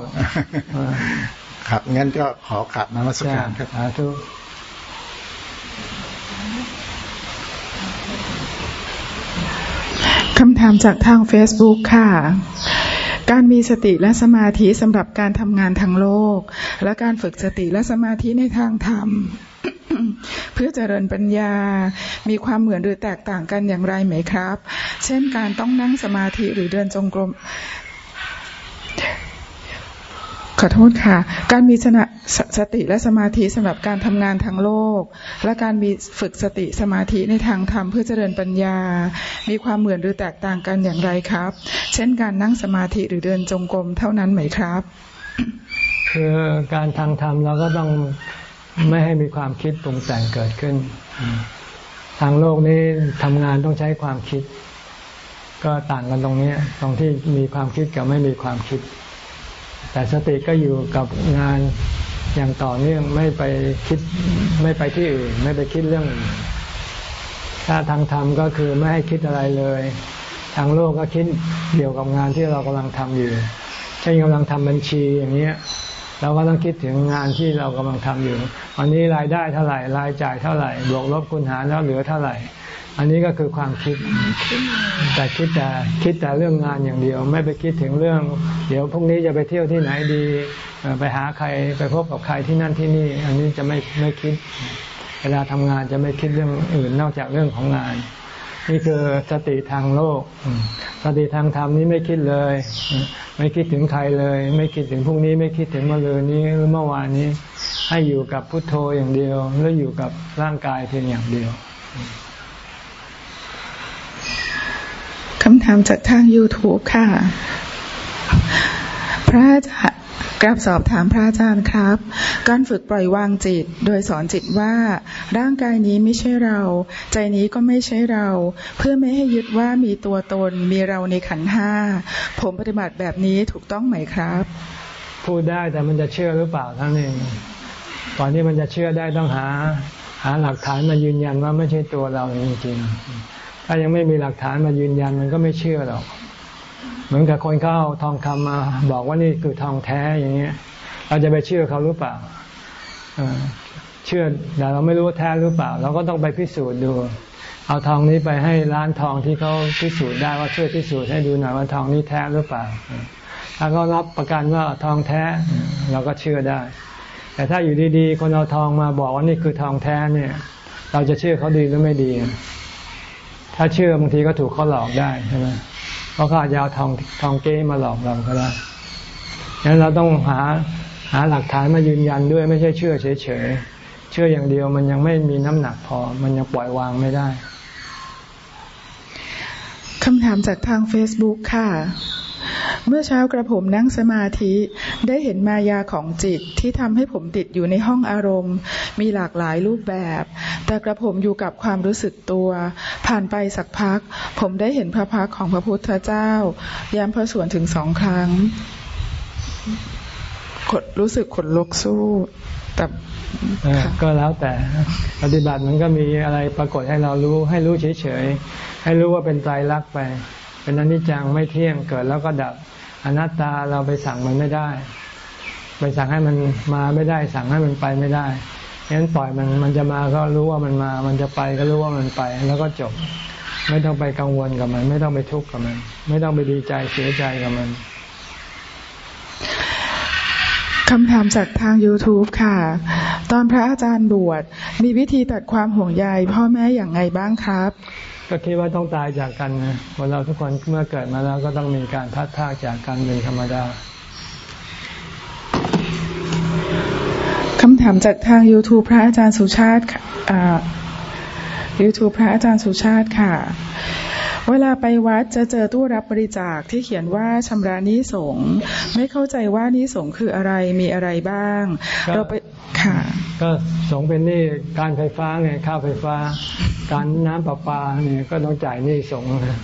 ครับงั้นก็ขอขับนมัสการครับทุกคำถามจากทาง Facebook ค่ะ การมีสติและสมาธิสำหรับการทำงานทางโลก และการฝึกสติและสมาธิในทางธรรม เพื่อเจริญปัญญา มีความเหมือนหรือแตกต่างกันอย่างไรไหมครับ เช่นการต้องนั่งสมาธิหรือเดินจงกรมขอโทษค่ะ การมีสสติและสมาธิสำหรับการทำงานทางโลก และการมีฝึกสติสมาธิในทางธรรมเพื่อเจริญปัญญา มีความเหมือนหรือแตกต่างกันอย่างไรครับ เช่นการนั่งสมาธิหรือเดินจงกรมเท่านั้นไหมครับ คือการทางธรรมเราก็ต้อง ไม่ให้มีความคิดปรุงแต่งเกิดขึ้น ทางโลกนี้ทำงานต้องใช้ความคิด ก็ต่างกันตรงนี้ ตรงที่มีความคิดกับไม่มีความคิด แต่สติก็อยู่กับงานอย่างต่อเนื่องไม่ไปคิดไม่ไปที่อื่น ไม่ไปคิดเรื่อง ถ้าทางธรรมก็คือไม่ให้คิดอะไรเลย ทางโลกก็คิดเกี่ยวกับงานที่เรากำลังทำอยู่เช่นกำลังทำบัญชีอย่างเนี้ย เราก็ต้องคิดถึงงานที่เรากำลังทำอยู่ วันนี้รายได้เท่าไหร่รายจ่ายเท่าไหร่ บวกลบคูณหารแล้วเหลือเท่าไหร่ อันนี้ก็คือความคิด แต่คิดแต่คิดแต่เรื่องงานอย่างเดียว ไม่ไปคิดถึงเรื่อง เดี๋ยวพรุ่งนี้จะไปเที่ยวที่ไหนดี ไปหาใครไปพบกับใครที่นั่นที่นี่ อันนี้จะไม่ไม่คิด เวลาทำงานจะไม่คิดเรื่องอื่นนอกจากเรื่องของงาน นี่คือสติทางโลก สติทางธรรมนี้ไม่คิดเลย ไม่คิดถึงใครเลย ไม่คิดถึงพรุ่งนี้ ไม่คิดถึงเมื่อเลยนี้หรือเมื่อวานนี้ ให้อยู่กับพุทโธอย่างเดียว แล้วอยู่กับร่างกายเพียงอย่างเดียวคำถามจากทาง YouTube ค่ะ พระอาจารย์ กราบสอบถามพระอาจารย์ครับ การฝึกปล่อยวางจิต โดยสอนจิตว่าร่างกายนี้ไม่ใช่เรา ใจนี้ก็ไม่ใช่เรา เพื่อไม่ให้ยึดว่ามีตัวตนมีเราในขันห้า ผมปฏิบัติแบบนี้ถูกต้องไหมครับ พูดได้แต่มันจะเชื่อหรือเปล่าท่านเองก่อนที่มันจะเชื่อได้ต้องหา หาหลักฐานมายืนยันว่าไม่ใช่ตัวเราจริงๆถ้ายังไม่มีหลักฐานมายืนยันมันก็ไม่เชื่อหรอก เหมือนกับคนเขาเอาทองคำมา บอกว่านี่คือทองแท้อย่างเงี้ย เราจะไปเชื่อเขาหรือเปล่าเชื่อแต่เราไม่รู้ว่าแท้หรือเปล่า เราก็ต้องไปพิสูจน์ดู เอาทองนี้ไปให้ร้านทองที่เขาพิสูจน์ได้ว่าช่วยพิสูจน์ให้ดูหน่อยว่าทองนี้แท้หรือเปล่า ถ้าเขารับประกันว่าทองแท้ เราก็เชื่อได้ แต่ถ้าอยู่ดีๆ คนเอาทองมาบอกว่านี่คือทองแท้เนี่ย เราจะเชื่อเขาดีหรือไม่ดี ถ้าเชื่อบางทีก็ถูกเขาหลอกได้ใช่ไหม เพราะเขาอาจจะเอาทองทองเก้มาหลอกเราก็ได้งั้นเราต้องหาหาหลักฐานมายืนยันด้วยไม่ใช่เชื่อเฉยๆ เชื่ออย่างเดียวมันยังไม่มีน้ำหนักพอ มันยังปล่อยวางไม่ได้คำถามจากทาง Facebook ค่ะ เมื่อเช้ากระผมนั่งสมาธิได้เห็นมายาของจิตที่ทำให้ผมติดอยู่ในห้องอารมณ์ มีหลากหลายรูปแบบ แต่กระผมอยู่กับความรู้สึกตัว ผ่านไปสักพัก ผมได้เห็นพระพักของพระพุทธเจ้า ย้ำพระสวนถึงสองครั้งขดรู้สึกขนลุกสู้แต่ก็แล้วแต่ปฏิบัติมันก็มีอะไรปรากฏให้เรารู้ ให้รู้เฉยๆให้รู้ว่าเป็นใจรักไป เป็นอนิจจังไม่เที่ยงเกิดแล้วก็ดับอนัตตาเราไปสั่งมันไม่ได้ ไปสั่งให้มันมาไม่ได้ สั่งให้มันไปไม่ได้ งั้นปล่อยมันมันจะมาก็รู้ว่ามันมา มันจะไปก็รู้ว่ามันไปแล้วก็จบ ไม่ต้องไปกังวลกับมัน ไม่ต้องไปทุกข์กับมัน ไม่ต้องไปดีใจเสียใจกับมันคำถามจากทาง YouTube ค่ะ ตอนพระอาจารย์บวชมีวิธีตัดความห่วงใยพ่อแม่อย่างไรบ้างครับ ก็คิดว่าต้องตายจากกันนะคนเราทุกคนเมื่อเกิดมาแล้วก็ต้องมีการพัดพากจากกันเป็นธรรมดาำถามจากทาง YouTube พระอาจารย์สุชาติอ่า YouTube พระอาจารย์สุชาติค่ะ เวลาไปวัดจะเจอตู้รับบริจาคที่เขียนว่าชำระนิสงไม่เข้าใจว่านิสงคืออะไรมีอะไรบ้าง เราไปค่ะ ก็สงเป็นนี่การไฟฟ้าไงค่าไฟฟ้า การน้ำประปาเนี่ยก็ต้องจ่ายนี่สงนะ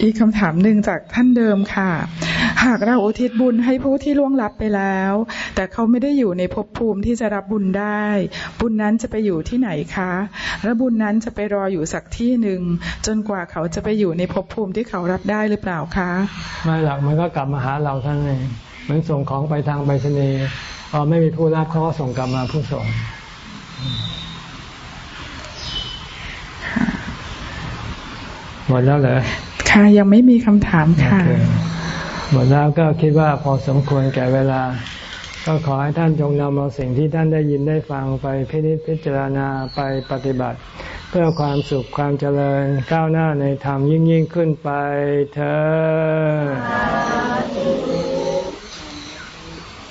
อีกคำถามหนึ่งจากท่านเดิมค่ะ หากเราอุทิศบุญให้ผู้ที่ล่วงลับไปแล้ว แต่เขาไม่ได้อยู่ในภพภูมิที่จะรับบุญได้ บุญนั้นจะไปอยู่ที่ไหนคะ และบุญนั้นจะไปรออยู่สักที่หนึ่ง จนกว่าเขาจะไปอยู่ในภพภูมิที่เขารับได้หรือเปล่าคะ ไม่หรอกมันก็กลับมาหาเราท่านเองเหมือนส่งของไปทางไปรษณีย์พอไม่มีผู้รับเขาก็ส่งกลับมาผู้ส่ง มดแล้วเหรอค่ะยังไม่มีคำถามค่ะ หมดแล้วก็คิดว่าพอสมควรแก่เวลา ก็ขอให้ท่านจงนำเอาสิ่งที่ท่านได้ยินได้ฟังไปพิจิตพิจารณาไปปฏิบัติ เพื่อความสุขความเจริญก้าวหน้าในธรรมยิ่งยิ่งขึ้นไปเธอ